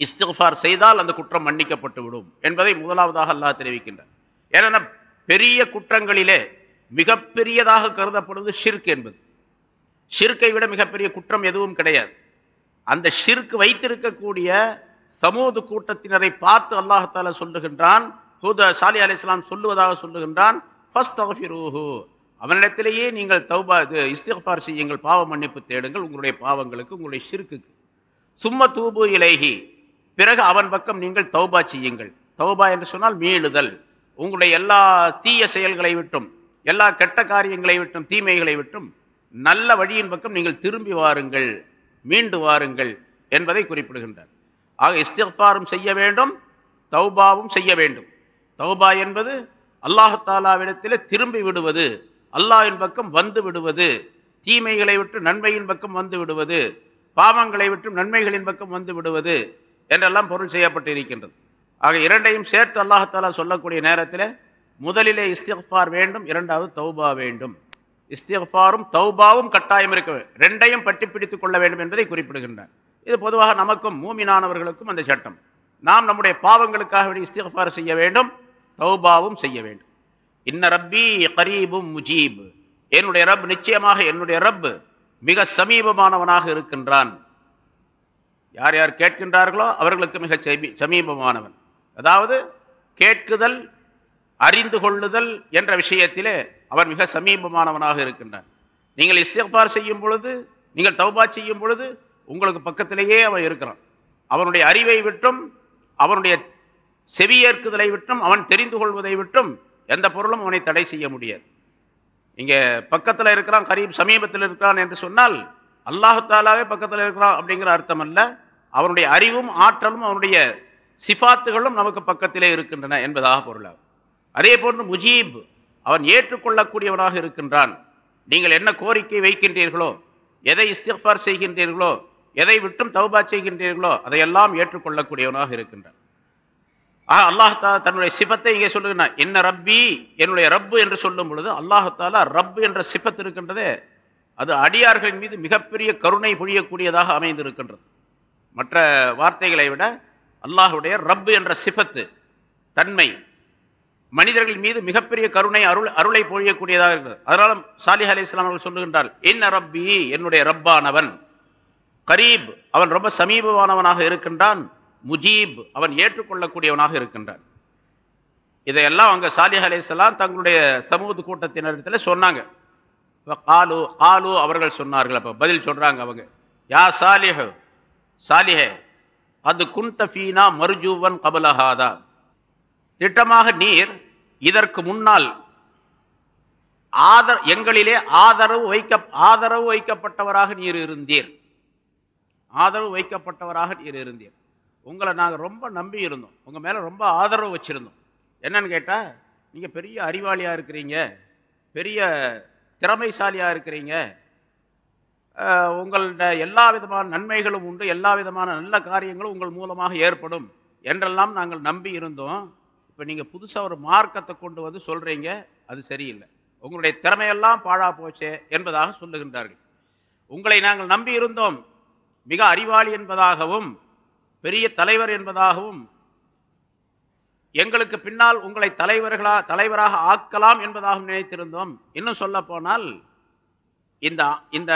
இஸ்திஃபார் செய்தால் அந்த குற்றம் மன்னிக்கப்பட்டு விடும் என்பதை முதலாவதாக அல்லாஹ் தெரிவிக்கின்றார் ஏன்னா பெரிய குற்றங்களிலே மிகப்பெரியதாக கருதப்படுவது ஷிர்க் என்பது. ஷிர்க்கை விட மிகப்பெரிய குற்றம் எதுவும் கிடையாது. அந்த ஷிர்க் வைத்திருக்கக்கூடிய சமூக கூட்டத்தினரை பார்த்து அல்லாஹால சொல்லுகின்றான் ஹூத சாலி அலிஸ்லாம் சொல்லுவதாக சொல்லுகின்றான் அவனிடத்திலேயே நீங்கள் தௌபா இது இஸ்திஃபார் செய்யுங்கள் பாவ மன்னிப்பு தேடுங்கள் உங்களுடைய பாவங்களுக்கு உங்களுடைய ஷிர்க்குக்கு. சும்ம தூபு இலேகி பிறகு அவன் பக்கம் நீங்கள் தௌபா செய்யுங்கள். தௌபா என்று சொன்னால் மீளுதல். உங்களுடைய எல்லா தீய செயல்களை விட்டும். எல்லா கெட்ட காரியங்களை விட்டும் தீமைகளை விட்டும் நல்ல வழியின் பக்கம் நீங்கள் திரும்பி வாருங்கள் மீண்டு வாருங்கள் என்பதை குறிப்பிடுகின்றார். ஆக இஸ்திஃபாரும் செய்ய வேண்டும் தௌபாவும் செய்ய வேண்டும். தௌபா என்பது அல்லாஹாலாவிடத்திலே திரும்பி விடுவது அல்லாஹின் பக்கம் வந்து விடுவது தீமைகளை விட்டு நன்மையின் பக்கம் வந்து விடுவது பாவங்களை விட்டு நன்மைகளின் பக்கம் வந்து விடுவது என்றெல்லாம் பொருள் செய்யப்பட்டு இருக்கின்றது ஆக இரண்டையும் சேர்த்து அல்லாஹாலா சொல்லக்கூடிய நேரத்தில் முதலிலே இஸ்திஃபார் வேண்டும் இரண்டாவது தௌபா வேண்டும். இஸ்திஃபாரும் தௌபாவும் கட்டாயம் இருக்க ரெண்டையும் பட்டி பிடித்து கொள்ள வேண்டும் என்பதை குறிப்பிடுகின்றார். இது பொதுவாக நமக்கும் மூமினானவர்களுக்கும் அந்த சட்டம். நாம் நம்முடைய பாவங்களுக்காக வேண்டி இஸ்திஃபார் செய்ய வேண்டும் தௌபாவும் செய்ய வேண்டும். இன்ன ரப்பி கரீபும் முஜீப். என்னுடைய ரப் நிச்சயமாக என்னுடைய ரப் மிக சமீபமானவனாக இருக்கின்றான். யார் யார் கேட்கின்றார்களோ அவர்களுக்கு மிக சமீபமானவன். அதாவது கேட்குதல் அறிந்து கொள்ளுதல் என்ற விஷயத்திலே அவன் மிக சமீபமானவனாக இருக்கின்றார். நீங்கள் இஸ்திஃபார் செய்யும் பொழுது நீங்கள் தௌபா செய்யும் பொழுது உங்களுக்கு பக்கத்திலேயே அவன் இருக்கிறான். அவனுடைய அறிவை விட்டும் அவனுடைய செவியேற்குதலை விட்டும் அவன் தெரிந்து கொள்வதை விட்டும் எந்த பொருளும் அவனை தடை செய்ய முடியாது. இங்கே பக்கத்தில் இருக்கிறான் கரீப் சமீபத்தில் இருக்கிறான் என்று சொன்னால் அல்லாஹாலாவே பக்கத்தில் இருக்கிறான் அப்படிங்கிற அர்த்தம் அல்ல அவனுடைய அறிவும் ஆற்றலும் அவனுடைய சிஃபாத்துகளும் நமக்கு பக்கத்திலே இருக்கின்றன என்பதாக பொருளாகும். அதே போன்று முஜீப் அவன் ஏற்றுக்கொள்ளக்கூடியவனாக இருக்கின்றான். நீங்கள் என்ன கோரிக்கை வைக்கின்றீர்களோ எதை இஸ்திஃபார் செய்கின்றீர்களோ எதை விட்டும் தௌபா செய்கின்றீர்களோ அதையெல்லாம் ஏற்றுக்கொள்ளக்கூடியவனாக இருக்கின்றான். ஆக அல்லாஹாலா தன்னுடைய சிபத்தை இங்கே சொல்லுகிறான் என்ன ரப்பி என்னுடைய ரப்பு என்று சொல்லும் பொழுது அல்லாஹாலா ரப்பு என்ற சிபத் இருக்கின்றதே அது அடியார்களின் மீது மிகப்பெரிய கருணை பொழியக்கூடியதாக அமைந்திருக்கின்றது. மற்ற வார்த்தைகளை விட அல்லாஹுடைய ரப்பு என்ற சிபத்து தன்மை மனிதர்கள் மீது மிகப்பெரிய கருணை அருள் அருளை பொழியக்கூடியதாக இருக்கிறது அதனால சாலிஹ் அலி இஸ்லாம் அவர்கள் சொல்லுகின்றார் என்ன ரப்பி என்னுடைய ரப்பானவன். கரீப் அவன் ரொம்ப சமீபமானவனாக இருக்கின்றான். முஜீப் அவன் ஏற்றுக்கொள்ளக்கூடியவனாக இருக்கின்றான். இதையெல்லாம் அவங்க சாலிஹ் அலைஹிஸ்ஸலாம் தங்களுடைய சமூக கூட்டத்தினரிடத்தில் சொன்னாங்க. இப்போ காலு காலு அவர்கள் சொன்னார்கள். அப்போ பதில் சொல்கிறாங்க அவங்க. யா சாலிஹ் சாலிஹே அது குன் தஃபீனா மருஜூவன் கபலஹாதா திட்டமாக நீர் இதற்கு முன்னால் ஆதர் எங்களிலே ஆதரவு வைக்க ஆதரவு வைக்கப்பட்டவராக நீர் இருந்தீர். ஆதரவு வைக்கப்பட்டவராக நீர் இருந்தீர். உங்களை நாங்கள் ரொம்ப நம்பி இருந்தோம். உங்கள் மேலே ரொம்ப ஆதரவு வச்சுருந்தோம். என்னன்னு கேட்டால் நீங்கள் பெரிய அறிவாளியாக இருக்கிறீங்க. பெரிய திறமைசாலியாக இருக்கிறீங்க. அஹ், உங்களோட எல்லா விதமான நன்மைகளும் உண்டு. எல்லா விதமான நல்ல காரியங்களும் உங்கள் மூலமாக ஏற்படும் என்றெல்லாம் நாங்கள் நம்பி இருந்தோம். இப்போ நீங்கள் புதுசாக ஒரு மார்க்கத்தை கொண்டு வந்து சொல்கிறீங்க அது சரியில்லை. உங்களுடைய திறமையெல்லாம் பாழா போச்சே என்பதாக சொல்லுகின்றார்கள். உங்களை நாங்கள் நம்பி இருந்தோம். மிக அறிவாளி என்பதாகவும் பெரிய தலைவர் என்பதாகவும் எங்களுக்கு பின்னால் உங்களை தலைவர்களா தலைவராக ஆக்கலாம் என்பதாகவும் நினைத்திருந்தோம். இன்னும் சொல்ல போனால் இந்த இந்த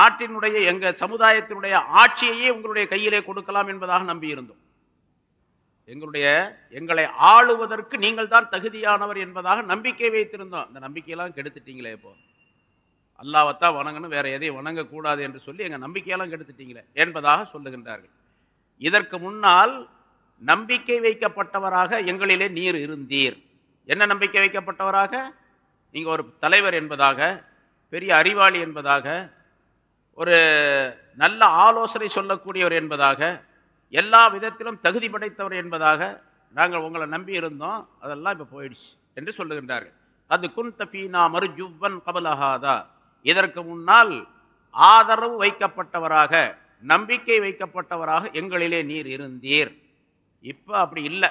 நாட்டினுடைய எங்கள் சமுதாயத்தினுடைய ஆட்சியையே உங்களுடைய கையிலே கொடுக்கலாம் என்பதாக நம்பியிருந்தோம். எங்களுடைய எங்களை ஆளுவதற்கு நீங்கள் தான் தகுதியானவர் என்பதாக நம்பிக்கை வைத்திருந்தோம். அந்த நம்பிக்கையெல்லாம் கெடுத்துட்டீங்களே இப்போ. அல்லாவைத்தான் வணங்கணும் வேற எதையும் வணங்கக்கூடாது என்று சொல்லி எங்கள் நம்பிக்கையெல்லாம் கெடுத்துட்டீங்களே என்பதாக சொல்லுகின்றார்கள். இதற்கு முன்னால் நம்பிக்கை வைக்கப்பட்டவராக எங்களிலே நீர் இருந்தீர். என்ன நம்பிக்கை வைக்கப்பட்டவராக? நீங்கள் ஒரு தலைவர் என்பதாக பெரிய அறிவாளி என்பதாக ஒரு நல்ல ஆலோசனை சொல்லக்கூடியவர் என்பதாக எல்லா விதத்திலும் தகுதி படைத்தவர் என்பதாக நாங்கள் உங்களை நம்பி இருந்தோம். அதெல்லாம் இப்போ போயிடுச்சு என்று சொல்லுகின்றார்கள். அது குந்தபீனா மருஜுவன் கபலஹாதா இதற்கு முன்னால் ஆதரவு வைக்கப்பட்டவராக நம்பிக்கை வைக்கப்பட்டவராக எங்களிலே நீர் இருந்தீர். இப்போ அப்படி இல்லை.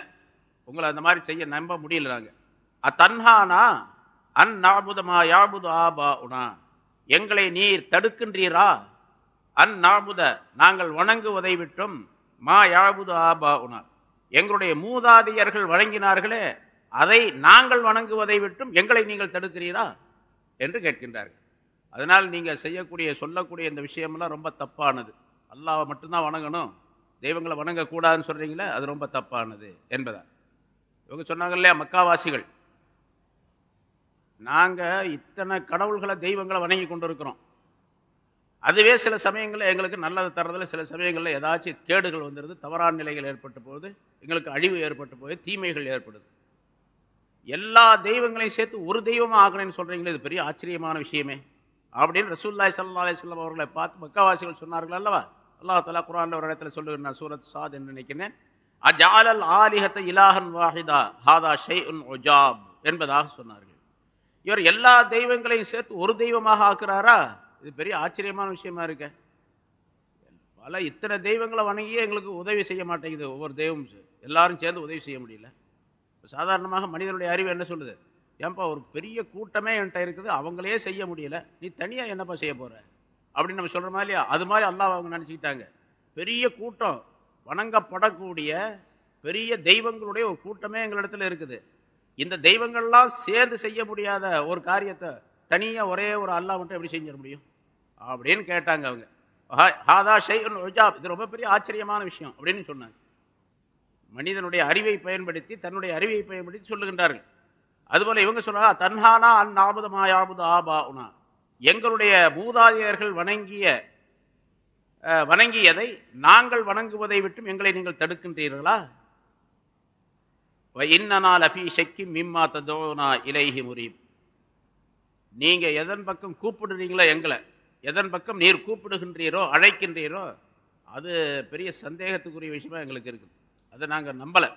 உங்களை அந்த மாதிரி செய்ய நம்ப முடியல நாங்க. அத்தன்ஹானா அன் நாபுதமா யாபுது ஆபா உனா எங்களை நீர் தடுக்கின்றீரா? அன் நாபுத நாங்கள் வணங்குவதை விட்டும் மா யாபுது ஆபா உனா எங்களுடைய மூதாதையர்கள் வழங்கினார்களே அதை நாங்கள் வணங்குவதை விட்டும் எங்களை நீங்கள் தடுக்கிறீரா என்று கேட்கின்றார்கள். அதனால் நீங்கள் செய்யக்கூடிய சொல்லக்கூடிய இந்த விஷயமெல்லாம் ரொம்ப தப்பானது. அல்லாவை மட்டும்தான் வணங்கணும். தெய்வங்களை வணங்கக்கூடாதுன்னு சொல்கிறீங்களே அது ரொம்ப தப்பானது என்பதா இவங்க சொன்னாங்க இல்லையா மக்காவாசிகள்? நாங்கள் இத்தனை கடவுள்களை தெய்வங்களை வணங்கி கொண்டு இருக்கிறோம் அதுவே சில சமயங்களில் எங்களுக்கு நல்லது தர்றதில் சில சமயங்களில் ஏதாச்சும் கேடுகள் வந்துடுது தவறான நிலைகள் ஏற்பட்டு போகுது எங்களுக்கு அழிவு ஏற்பட்டு போகுது தீமைகள் ஏற்படுது. எல்லா தெய்வங்களையும் சேர்த்து ஒரு தெய்வமாக ஆகணும்னு சொல்கிறீங்களே இது பெரிய ஆச்சரியமான விஷயமே. அப்படின்னு ரசூல்லாய் சல்லா அலிஸ்லாம் அவர்களை பார்த்து மக்காவாசிகள் சொன்னார்கள் அல்லவா? அல்லாஹ் தலா குரான் ஒரு இடத்துல சொல்லுகிறேன் சூரத் சாத் என்று நினைக்கிறேன். அஜாலல் ஆலிஹத்தை இலாஹன் வாஹிதா ஹாதா ஷை உன் ஒஜாப் என்பதாக சொன்னார்கள். இவர் எல்லா தெய்வங்களையும் சேர்த்து ஒரு தெய்வமாக ஆக்குறாரா? இது பெரிய ஆச்சரியமான விஷயமா இருக்க. பல இத்தனை தெய்வங்களை வணங்கியே எங்களுக்கு உதவி செய்ய மாட்டேங்குது ஒவ்வொரு தெய்வம் எல்லாரும் சேர்ந்து உதவி செய்ய முடியல. சாதாரணமாக மனிதனுடைய அறிவு என்ன சொல்லுது? ஏன்பா ஒரு பெரிய கூட்டமே என்கிட்ட இருக்குது அவங்களே செய்ய முடியல. நீ தனியாக என்னப்பா செய்ய போகிற அப்படின்னு நம்ம சொல்கிற மாதிரியா அது மாதிரி அல்லாஹ் அவங்க நினச்சிக்கிட்டாங்க. பெரிய கூட்டம் வணங்கப்படக்கூடிய பெரிய தெய்வங்களுடைய ஒரு கூட்டமே எங்களிடத்துல இருக்குது. இந்த தெய்வங்கள்லாம் சேர்ந்து செய்ய முடியாத ஒரு காரியத்தை தனியாக ஒரே ஒரு அல்லாஹ் மட்டும் எப்படி செஞ்சிட முடியும்? அப்படின்னு கேட்டாங்க அவங்க. ஹாதா ஷை உஜாப். இது ரொம்ப பெரிய ஆச்சரியமான விஷயம் அப்படின்னு சொன்னாங்க. மனிதனுடைய அறிவை பயன்படுத்தி தன்னுடைய அறிவை பயன்படுத்தி சொல்லுகின்றார்கள். அதுபோல் இவங்க சொல்கிறா தன்ஹானா அன் நாபுதமாயாபுது ஆபா உனா. எங்களுடைய மூதாதையர்கள் வணங்கிய வணங்கியதை நாங்கள் வணங்குவதை விட்டும் எங்களை நீங்கள் தடுக்கின்றீர்களா? இன்னனா லஃபி ஷக்கி மிம்மா ததோனா இலைஹி முரீப். நீங்கள் எதன் பக்கம் கூப்பிடுறீங்களோ எங்களை எதன் பக்கம் நீர் கூப்பிடுகின்றீரோ அழைக்கின்றீரோ அது பெரிய சந்தேகத்துக்குரிய விஷயமா எங்களுக்கு இருக்குது. அதை நாங்கள் நம்பலை.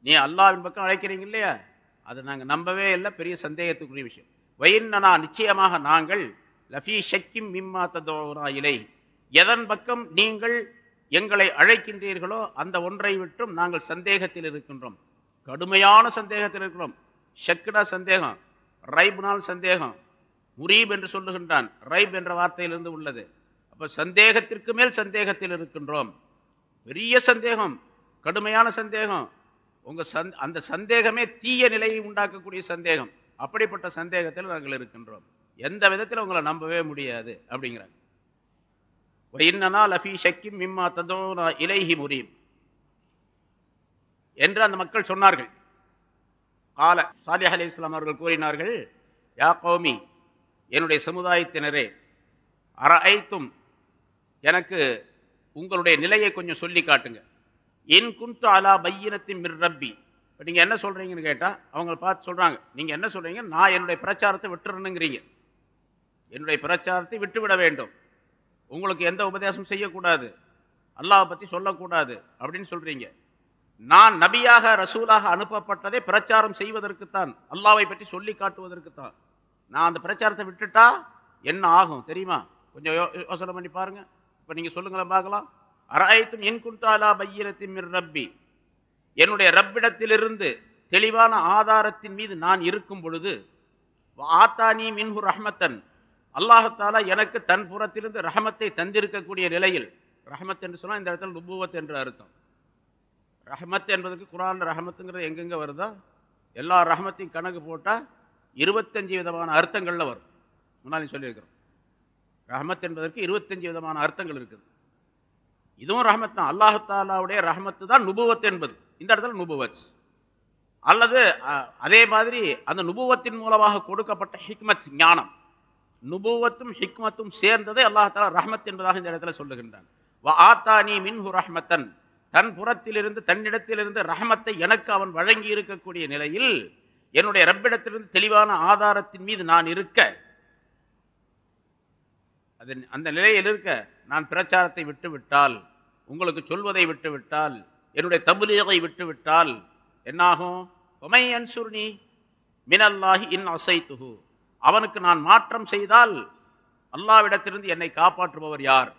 நீ அல்லாவின் பக்கம் அழைக்கிறீங்க இல்லையா? அதை நாங்கள் நம்பவே இல்லை. பெரிய சந்தேகத்துக்குரிய விஷயம். வயின்னனா நிச்சயமாக நாங்கள் லஃபி ஷக்கிம் மிம்மா இலை. எதன் பக்கம் நீங்கள் எங்களை அழைக்கின்றீர்களோ அந்த ஒன்றை விட்டும் நாங்கள் சந்தேகத்தில் இருக்கின்றோம். கடுமையான சந்தேகத்தில் இருக்கிறோம். ஷக்குனா சந்தேகம். ரைப்னால் சந்தேகம். முரீப் என்று சொல்லுகின்றான். ரைப் என்ற வார்த்தையிலிருந்து உள்ளது. அப்போ சந்தேகத்திற்கு மேல் சந்தேகத்தில் இருக்கின்றோம். பெரிய சந்தேகம் கடுமையான சந்தேகம். உங்க சந் அந்த சந்தேகமே தீய நிலையை உண்டாக்கக்கூடிய சந்தேகம். அப்படிப்பட்ட சந்தேகத்தில் நாங்கள் இருக்கின்றோம். எந்த விதத்தில் உங்களை நம்பவே முடியாது அப்படிங்கிறாங்க. வயின்னா லஃபி ஷக்கிம் மிம்மா ததோனா இலைஹி முரீம் என்று அந்த மக்கள் சொன்னார்கள். கால சாலிஹ் அலி இஸ்லாம் அவர்கள் கூறினார்கள் யா கௌமி என்னுடைய சமுதாயத்தினரே அரைத்தும் எனக்கு உங்களுடைய நிலையை கொஞ்சம் சொல்லி காட்டுங்க. என் குந்து அலா பையினத்தின் மிர் ரப்பி. இப்போ நீங்கள் என்ன சொல்கிறீங்கன்னு கேட்டால் அவங்கள பார்த்து சொல்கிறாங்க நீங்கள் என்ன சொல்கிறீங்க நான் என்னுடைய பிரச்சாரத்தை விட்டுறணுங்கிறீங்க. என்னுடைய பிரச்சாரத்தை விட்டுவிட வேண்டும். உங்களுக்கு எந்த உபதேசம் செய்யக்கூடாது. அல்லாவை பற்றி சொல்லக்கூடாது அப்படின்னு சொல்கிறீங்க நான் நபியாக ரசூலாக அனுப்பப்பட்டதை பிரச்சாரம் செய்வதற்குத்தான் அல்லாவை பற்றி சொல்லி காட்டுவதற்குத்தான். நான் அந்த பிரச்சாரத்தை விட்டுட்டா என்ன ஆகும் தெரியுமா? கொஞ்சம் யோசனை பண்ணி பாருங்க. இப்போ நீங்கள் சொல்லுங்களேன் பார்க்கலாம். அராயத்தும் என் குண்டாலா பையிரத்தின் மிர் ரப்பி. என்னுடைய ரப்பிடத்திலிருந்து தெளிவான ஆதாரத்தின் மீது நான் இருக்கும் பொழுது ஆத்தானி மின்ஹு ரஹ்மத்தன். அல்லாஹத்தாலா எனக்கு தன் புறத்திலிருந்து ரஹமத்தை தந்திருக்கக்கூடிய நிலையில் ரஹமத் என்று சொன்னால் இந்த இடத்துல நுபுவத் என்று அர்த்தம். ரஹமத் என்பதற்கு குரான் ரஹமத்துங்கிறது எங்கெங்கே வருதோ எல்லா ரஹமத்தையும் கணக்கு போட்டால் இருபத்தஞ்சு விதமான அர்த்தங்களில் வரும். முன்னாடி சொல்லியிருக்கிறோம். ரஹமத் என்பதற்கு இருபத்தஞ்சு விதமான அர்த்தங்கள் இருக்குது. இதுவும் ரஹமத் தான். அல்லாஹாலாவுடைய ரஹமத்து தான் நுபுவத் என்பது. இந்த இடத்துல நுபுவத். அல்லது அதே மாதிரி அந்த நுபுவத்தின் மூலமாக கொடுக்கப்பட்ட ஹிக்மத் ஞானம். நுபுவத்தும் ஹிக்மத்தும் சேர்ந்ததை அல்லாஹ் தாலா ரஹமத் என்பதாக இந்த இடத்துல சொல்லுகின்றான். வ ஆத்தானி மின்ஹு ரஹ்மத்தன். தன் புறத்திலிருந்து தன்னிடத்திலிருந்து ரஹமத்தை எனக்கு அவன் வழங்கி இருக்கக்கூடிய நிலையில் என்னுடைய ரப்பிடத்திலிருந்து தெளிவான ஆதாரத்தின் மீது நான் இருக்க. அது அந்த நிலையில் இருக்க நான் பிரச்சாரத்தை விட்டுவிட்டால் உங்களுக்கு சொல்வதை விட்டுவிட்டால் என்னுடைய தபுலியதை விட்டுவிட்டால் என்னாகும்? ஒமை அன்சுர்னி மினல்லாஹி இன் அசைத்துகு அவனுக்கு நான் மாற்றம் செய்தால் அல்லாவிடத்திலிருந்து என்னை காப்பாற்றுபவர் யார்?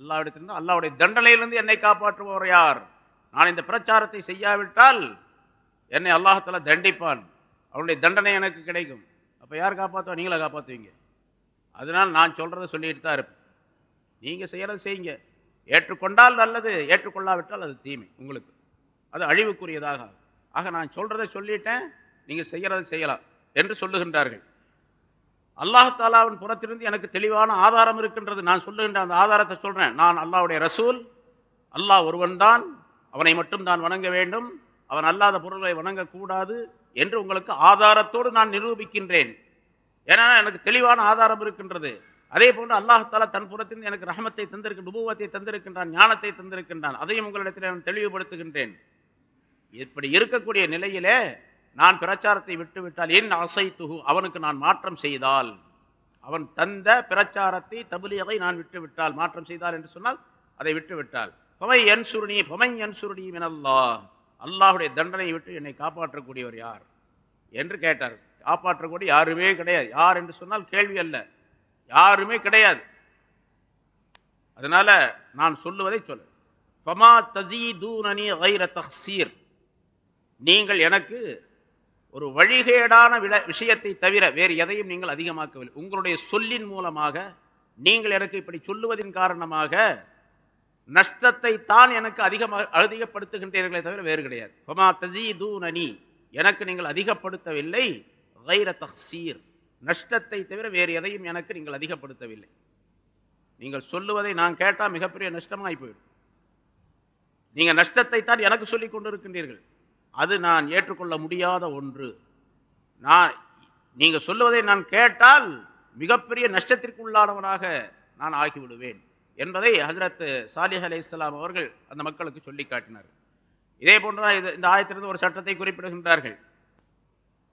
அல்லாவிடத்திலிருந்து அல்லாவுடைய தண்டனையிலிருந்து என்னை காப்பாற்றுபவர் யார்? நான் இந்த பிரச்சாரத்தை செய்யாவிட்டால் என்னை அல்லாஹால தண்டிப்பான். அவனுடைய தண்டனை எனக்கு கிடைக்கும். அப்போ யார் காப்பாற்றுவா நீங்களே காப்பாற்றுவீங்க அதனால் நான் சொல்கிறத சொல்லிட்டு தான் இருப்பேன். நீங்கள் செய்கிறத செய்யுங்க. ஏற்றுக்கொண்டால் நல்லது ஏற்றுக்கொள்ளாவிட்டால் அது தீமை உங்களுக்கு. அது அழிவுக்குரியதாக ஆக நான் சொல்கிறத சொல்லிட்டேன் நீங்கள் செய்யறதை செய்யலாம் என்று சொல்லுகின்றார்கள். அல்லாஹாலாவின் புறத்திலிருந்து எனக்கு தெளிவான ஆதாரம் இருக்கின்றது. நான் சொல்லுகின்ற அந்த ஆதாரத்தை சொல்கிறேன் நான் அல்லாவுடைய ரசூல். அல்லாஹ் ஒருவன்தான் அவனை மட்டும் தான் வணங்க வேண்டும். அவன் அல்லாத பொருள்களை வணங்கக்கூடாது என்று உங்களுக்கு ஆதாரத்தோடு நான் நிரூபிக்கின்றேன். ஏன்னா எனக்கு தெளிவான ஆதாரம் இருக்கின்றது. அதே போன்று அல்லாஹாலா தன் புறத்திலிருந்து எனக்கு ரஹமத்தை தந்திருக்க நுபுவத்தை தந்திருக்கின்றான் ஞானத்தை தந்திருக்கின்றான். அதையும் உங்களிடத்தில் நான் தெளிவுபடுத்துகின்றேன். இப்படி இருக்கக்கூடிய நிலையிலே நான் பிரச்சாரத்தை விட்டுவிட்டால் என் துகு அவனுக்கு நான் மாற்றம் செய்தால். அவன் தந்த பிரச்சாரத்தை தபுலியதை நான் விட்டுவிட்டால் மாற்றம் செய்தால் என்று சொன்னால் அதை விட்டுவிட்டால். பமை என் சுருணி பமை என் சுருணி மினல்லா அல்லாஹுடைய தண்டனை விட்டு என்னை காப்பாற்றக்கூடியவர் யார்? என்று கேட்டார். காப்பாற்றக்கூடிய யாருமே கிடையாது. யார் என்று சொன்னால் கேள்வி அல்ல. யாருமே கிடையாது. அதனால் நான் சொல்லுவதை சொல்லு. ஃபமா தசீதூனனி ஐர தஹ்சீர். நீங்கள் எனக்கு ஒரு வழிகேடான விட விஷயத்தை தவிர வேறு எதையும் நீங்கள் அதிகமாக்கவில்லை. உங்களுடைய சொல்லின் மூலமாக நீங்கள் எனக்கு இப்படி சொல்லுவதின் காரணமாக நஷ்டத்தை தான் எனக்கு அதிகமாக அதிகப்படுத்துகின்றீர்களே தவிர வேறு கிடையாது. ஃபமா நனி எனக்கு நீங்கள் அதிகப்படுத்தவில்லை. கைர தஹ்சீர். நஷ்டத்தை தவிர வேறு எதையும் எனக்கு நீங்கள் அதிகப்படுத்தவில்லை. நீங்கள் சொல்லுவதை நான் கேட்டால் மிகப்பெரிய நஷ்டமாகி போயிடும். நீங்கள் நஷ்டத்தை தான் எனக்கு சொல்லிக் கொண்டிருக்கின்றீர்கள். அது நான் ஏற்றுக்கொள்ள முடியாத ஒன்று. நான் நீங்கள் சொல்லுவதை நான் கேட்டால் மிகப்பெரிய நஷ்டத்திற்கு உள்ளானவனாக நான் ஆகிவிடுவேன் என்பதை ஹசரத் சாலிஹ் அலி இஸ்லாம் அவர்கள் அந்த மக்களுக்கு சொல்லி காட்டினார் இதே போன்றுதான் இது இந்த ஆயத்திலிருந்து ஒரு சட்டத்தை குறிப்பிடுகின்றார்கள்.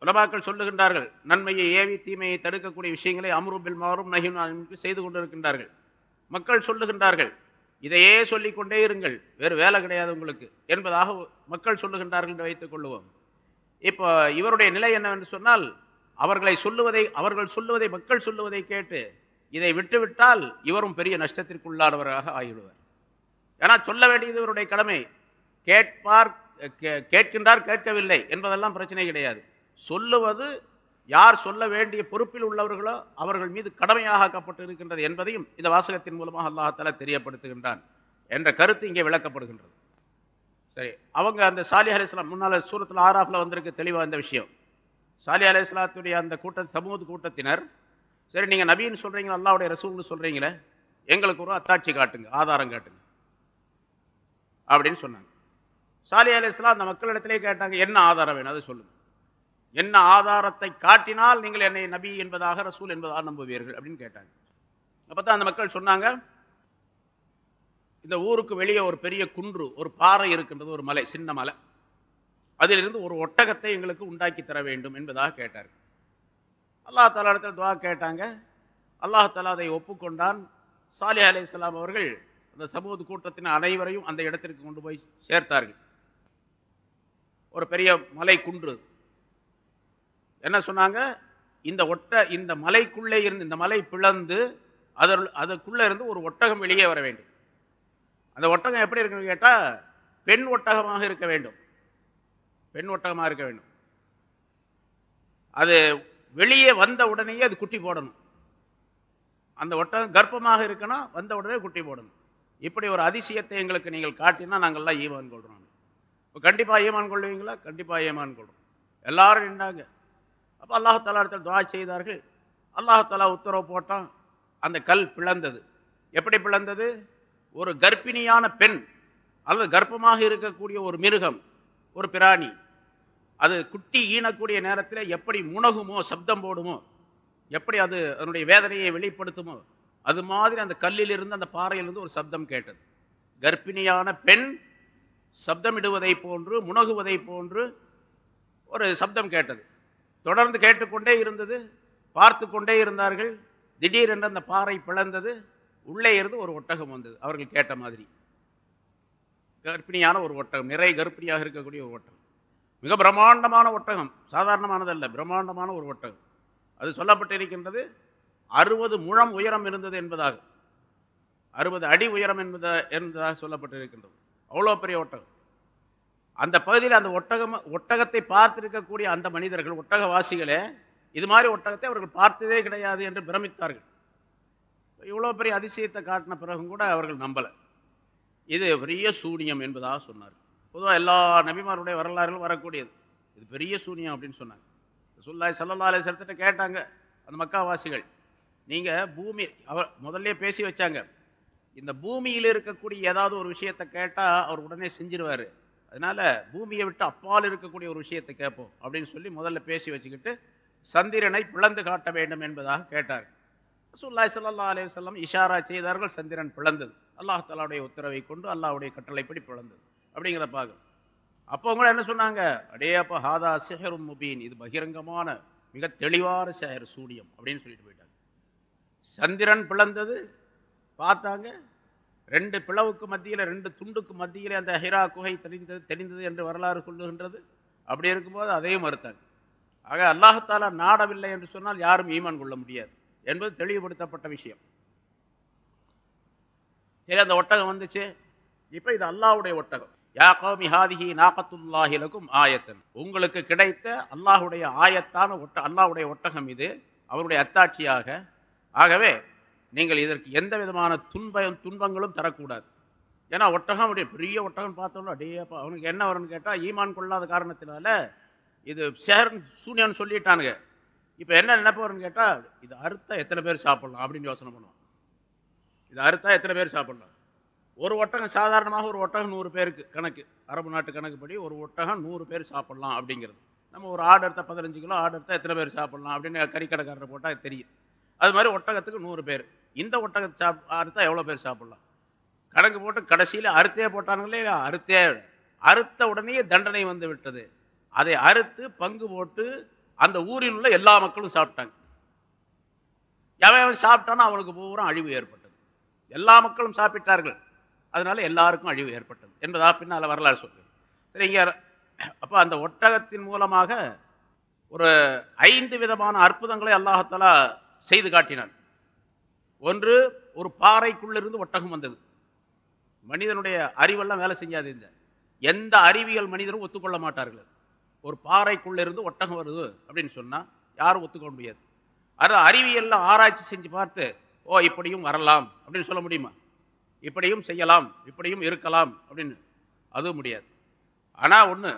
உலமாக்கள் சொல்லுகின்றார்கள் நன்மையை ஏவி தீமையை தடுக்கக்கூடிய விஷயங்களை அம்ருபில் மாறும் நகின் செய்து கொண்டிருக்கின்றார்கள். மக்கள் சொல்லுகின்றார்கள் இதையே சொல்லிக்கொண்டே இருங்கள். வேறு வேலை கிடையாது உங்களுக்கு. என்பதாக மக்கள் சொல்லுகின்றார்கள் என்று வைத்துக் கொள்வோம் இப்போ இவருடைய நிலை என்னவென்று சொன்னால் அவர்களை சொல்லுவதை அவர்கள் சொல்லுவதை மக்கள் சொல்லுவதை கேட்டு இதை விட்டுவிட்டால் இவரும் பெரிய நஷ்டத்திற்குள்ளானவராக ஆகிவிடுவார். ஏன்னா சொல்ல வேண்டியது இவருடைய கடமை. கேட்பார் கே- கேட்கின்றார் கேட்கவில்லை என்பதெல்லாம் பிரச்சனை கிடையாது. சொல்லுவது யார் சொல்ல வேண்டிய பொறுப்பில் உள்ளவர்களோ அவர்கள் மீது கடமையாக ஆக்கப்பட்டு இருக்கின்றது என்பதையும் இந்த வாசகத்தின் மூலமாக அல்லாஹால தெரியப்படுத்துகின்றான் என்ற கருத்து இங்கே விளக்கப்படுகின்றது. சரி அவங்க அந்த சாலி அலிஸ்லாம் முன்னால் சூரத்தில் ஆறாஃபில் வந்திருக்கு தெளிவாக இந்த விஷயம். சாலி அலிஸ்லாத்துடைய அந்த கூட்ட சமூக கூட்டத்தினர் சரி நீங்கள் நபின்னு சொல்கிறீங்களா அல்லாவுடைய ரசூல்னு சொல்கிறீங்களே எங்களுக்கு ஒரு அத்தாட்சி காட்டுங்க ஆதாரம் காட்டுங்க. அப்படின்னு சொன்னாங்க. சாலி அலிஸ்லாம் அந்த மக்களிடத்திலே கேட்டாங்க என்ன ஆதாரம் வேணும் அதை சொல்லுங்கள் என்ன ஆதாரத்தை காட்டினால் நீங்கள் என்னை நபி என்பதாக ரசூல் என்பதாக நம்புவீர்கள் அப்படின்னு கேட்டாங்க. அப்போ தான் அந்த மக்கள் சொன்னாங்க இந்த ஊருக்கு வெளியே ஒரு பெரிய குன்று ஒரு பாறை இருக்கின்றது ஒரு மலை சின்ன மலை. அதிலிருந்து ஒரு ஒட்டகத்தை எங்களுக்கு உண்டாக்கி தர வேண்டும் என்பதாக கேட்டார் அல்லாஹ் தலா இடத்துல துவா கேட்டாங்க. அல்லாஹ் தலா அதை ஒப்புக்கொண்டான். சாலிஹ் இஸ்லாம் அவர்கள் அந்த சமூக கூட்டத்தின் அனைவரையும் அந்த இடத்திற்கு கொண்டு போய் சேர்த்தார்கள். ஒரு பெரிய மலை குன்று என்ன சொன்னாங்க? இந்த ஒட்ட இந்த மலைக்குள்ளே இருந்து இந்த மலை பிளந்து அதில் அதுக்குள்ளே இருந்து ஒரு ஒட்டகம் வெளியே வர வேண்டும். அந்த ஒட்டகம் எப்படி இருக்குன்னு கேட்டால் பெண் ஒட்டகமாக இருக்க வேண்டும். பெண் ஒட்டகமாக இருக்க வேண்டும். அது வெளியே வந்த உடனேயே அது குட்டி போடணும். அந்த ஒட்டகம் கர்ப்பமாக இருக்கணும் வந்த உடனே குட்டி போடணும். இப்படி ஒரு அதிசயத்தை எங்களுக்கு நீங்கள் காட்டினா நாங்கள்லாம் ஈமான் கொள்கிறோம் இப்போ கண்டிப்பாக ஈமான் கொள்வீங்களா? கண்டிப்பாக ஈமான் கொள்கிறோம் எல்லாரும் நின்றாங்க. அப்போ அல்லாஹாலா இடத்துல துவா செய்தார்கள். அல்லாஹாலா உத்தரவு போட்டான். அந்த கல் பிளந்தது. எப்படி பிளந்தது? ஒரு கர்ப்பிணியான பெண் அல்லது கர்ப்பமாக இருக்கக்கூடிய ஒரு மிருகம் ஒரு பிராணி அது குட்டி ஈனக்கூடிய நேரத்தில் எப்படி முனகுமோ சப்தம் போடுமோ எப்படி அது அதனுடைய வேதனையை வெளிப்படுத்துமோ அது மாதிரி அந்த கல்லிலிருந்து அந்த பாறையிலிருந்து ஒரு சப்தம் கேட்டது. கர்ப்பிணியான பெண் சப்தமிடுவதை போன்று முனகுவதை போன்று ஒரு சப்தம் கேட்டது. தொடர்ந்து கேட்டுக்கொண்டே இருந்தது பார்த்து கொண்டே இருந்தார்கள். திடீரென்று அந்த பாறை பிளந்தது. உள்ளே இருந்து ஒரு ஒட்டகம் வந்தது. அவர்கள் கேட்ட மாதிரி. கர்ப்பிணியான ஒரு ஒட்டகம் நிறை கர்ப்பிணியாக இருக்கக்கூடிய ஒரு ஒட்டகம். மிக பிரம்மாண்டமான ஒட்டகம் சாதாரணமானதல்ல பிரம்மாண்டமான ஒரு ஒட்டகம். அது சொல்லப்பட்டிருக்கின்றது அறுபது முழம் உயரம் இருந்தது என்பதாக. அறுபது அடி உயரம் என்பத என்பதாக சொல்லப்பட்டிருக்கின்றது. அவ்வளோ பெரிய ஒட்டகம். அந்த பகுதியில் அந்த ஒட்டகம் ஒட்டகத்தை பார்த்திருக்கக்கூடிய அந்த மனிதர்கள் ஒட்டகவாசிகளே இது மாதிரி ஒட்டகத்தை அவர்கள் பார்த்ததே கிடையாது என்று பிரமித்தார்கள். இவ்வளோ பெரிய அதிசயத்தை காட்டின பிறகும் கூட அவர்கள் நம்பலை. இது பெரிய சூனியம் என்பதாக சொன்னார் பொதுவாக எல்லா நபிமாருடைய வரலாறுகளும் வரக்கூடியது. இது பெரிய சூனியம் அப்படின்னு சொன்னாங்க. சொல்லாய் சல்லல்லா அலிசலத்திட்ட கேட்டாங்க அந்த மக்காவாசிகள் நீங்கள் பூமி அவர் முதல்ல பேசி வச்சாங்க இந்த பூமியில் இருக்கக்கூடிய ஏதாவது ஒரு விஷயத்தை கேட்டால் அவர் உடனே செஞ்சிருவார். அதனால பூமியை விட்டு அப்பால் இருக்கக்கூடிய ஒரு விஷயத்தை கேட்போம் அப்படின்னு சொல்லி முதல்ல பேசி வச்சுக்கிட்டு சந்திரனை பிளந்து காட்ட வேண்டும் என்பதாக கேட்டார். ரசூல்லாய் சல்லா அலி வல்லம் இஷாரா செய்தார்கள் சந்திரன் பிளந்தது. அல்லாஹாலாவுடைய உத்தரவை கொண்டு அல்லாவுடைய கட்டளைப்படி பிளந்தது. அப்படிங்கிற பார்க்க அப்போ கூட என்ன சொன்னாங்க? அடே அப்போ ஹாதா செஹரும் முபீன் இது பகிரங்கமான மிக தெளிவான செஹர் சூரியம் அப்படின்னு சொல்லிட்டு போயிட்டாங்க. சந்திரன் பிளந்தது பார்த்தாங்க ரெண்டு பிளவுக்கு மத்தியில் ரெண்டு துண்டுக்கு மத்தியில் அந்த ஹிரா குகை தெரிந்தது தெரிந்தது என்று வரலாறு சொல்லுகின்றது. அப்படி இருக்கும்போது அதையும் மறுத்தாங்க ஆக அல்லாஹாலா நாடவில்லை என்று சொன்னால் யாரும் ஈமான் கொள்ள முடியாது என்பது தெளிவுபடுத்தப்பட்ட விஷயம். சரி அந்த ஒட்டகம் வந்துச்சு. இப்போ இது அல்லாஹ்வுடைய ஒட்டகம். யா கோமி ஹாதிஹி நாகத்துல்லாஹிலக்கும் ஆயத்தன். உங்களுக்கு கிடைத்த அல்லாஹுடைய ஆயத்தான ஒட்ட அல்லாஹ்வுடைய ஒட்டகம் இது அவருடைய அத்தாட்சியாக. ஆகவே நீங்கள் இதற்கு எந்த விதமான துன்ப துன்பங்களும் தரக்கூடாது. ஏன்னா ஒட்டகம் அப்படியே பெரிய ஒட்டகம் பார்த்தோம்னா அப்படியே அவனுக்கு என்ன வரும்னு கேட்டால் ஈமான் கொள்ளாத காரணத்தினால இது சேரன் சூனியன்னு சொல்லிட்டானுங்க. இப்போ என்ன நினைப்பு வரும்னு கேட்டால் இது அறுத்தா எத்தனை பேர் சாப்பிட்லாம் அப்படின்னு யோசனை பண்ணுவோம் இது அறுத்தா எத்தனை பேர் சாப்பிட்லாம்? ஒரு ஒட்டகம் சாதாரணமாக ஒரு ஒட்டகம் நூறு பேருக்கு கணக்கு. அரபு நாட்டு கணக்குப்படி ஒரு ஒட்டகம் நூறு பேர் சாப்பிட்லாம் அப்படிங்கிறது. நம்ம ஒரு ஆடு எடுத்தால் பதினஞ்சு கிலோ ஆடு எடுத்தால் எத்தனை பேர் சாப்பிட்லாம் அப்படின்னு கறிக்கடைக்காரரை போட்டால் தெரியும். அது மாதிரி ஒட்டகத்துக்கு நூறு பேர். இந்த ஒட்டகத்தை சாப் அறுத்தா எவ்வளோ பேர் சாப்பிடலாம்? கணக்கு போட்டு கடைசியில் அறுத்தே போட்டானுங்களே அறுத்தே அறுத்த உடனே தண்டனை வந்து விட்டது. அதை அறுத்து பங்கு போட்டு அந்த ஊரில் உள்ள எல்லா மக்களும் சாப்பிட்டாங்க. எவன் அவன் சாப்பிட்டானோ அவனுக்கு பூரா அழிவு ஏற்பட்டது. எல்லா மக்களும் சாப்பிட்டார்கள். அதனால எல்லாருக்கும் அழிவு ஏற்பட்டது என்பதாக பின்னால் வரலாறு சொல்லுது. சரி இங்கே அப்போ அந்த ஒட்டகத்தின் மூலமாக ஒரு ஐந்து விதமான அற்புதங்களை அல்லாஹத்தாலா செய்து காட்டினான். ஒன்று ஒரு பாறைக்குள்ளிருந்து ஒட்டகம் வந்தது. மனிதனுடைய அறிவெல்லாம் வேலை செய்யாது இந்த. எந்த அறிவியல் மனிதரும் ஒத்துக்கொள்ள மாட்டார்கள். ஒரு பாறைக்குள்ளிருந்து ஒட்டகம் வருது அப்படின்னு சொன்னால் யாரும் ஒத்துக்கொள்ள முடியாது. அது அறிவியல்லாம் ஆராய்ச்சி செஞ்சு பார்த்து ஓ இப்படியும் வரலாம் அப்படின்னு சொல்ல முடியுமா? இப்படியும் செய்யலாம் இப்படியும் இருக்கலாம் அப்படின்னு. அதுவும் முடியாது. ஆனால் ஒன்று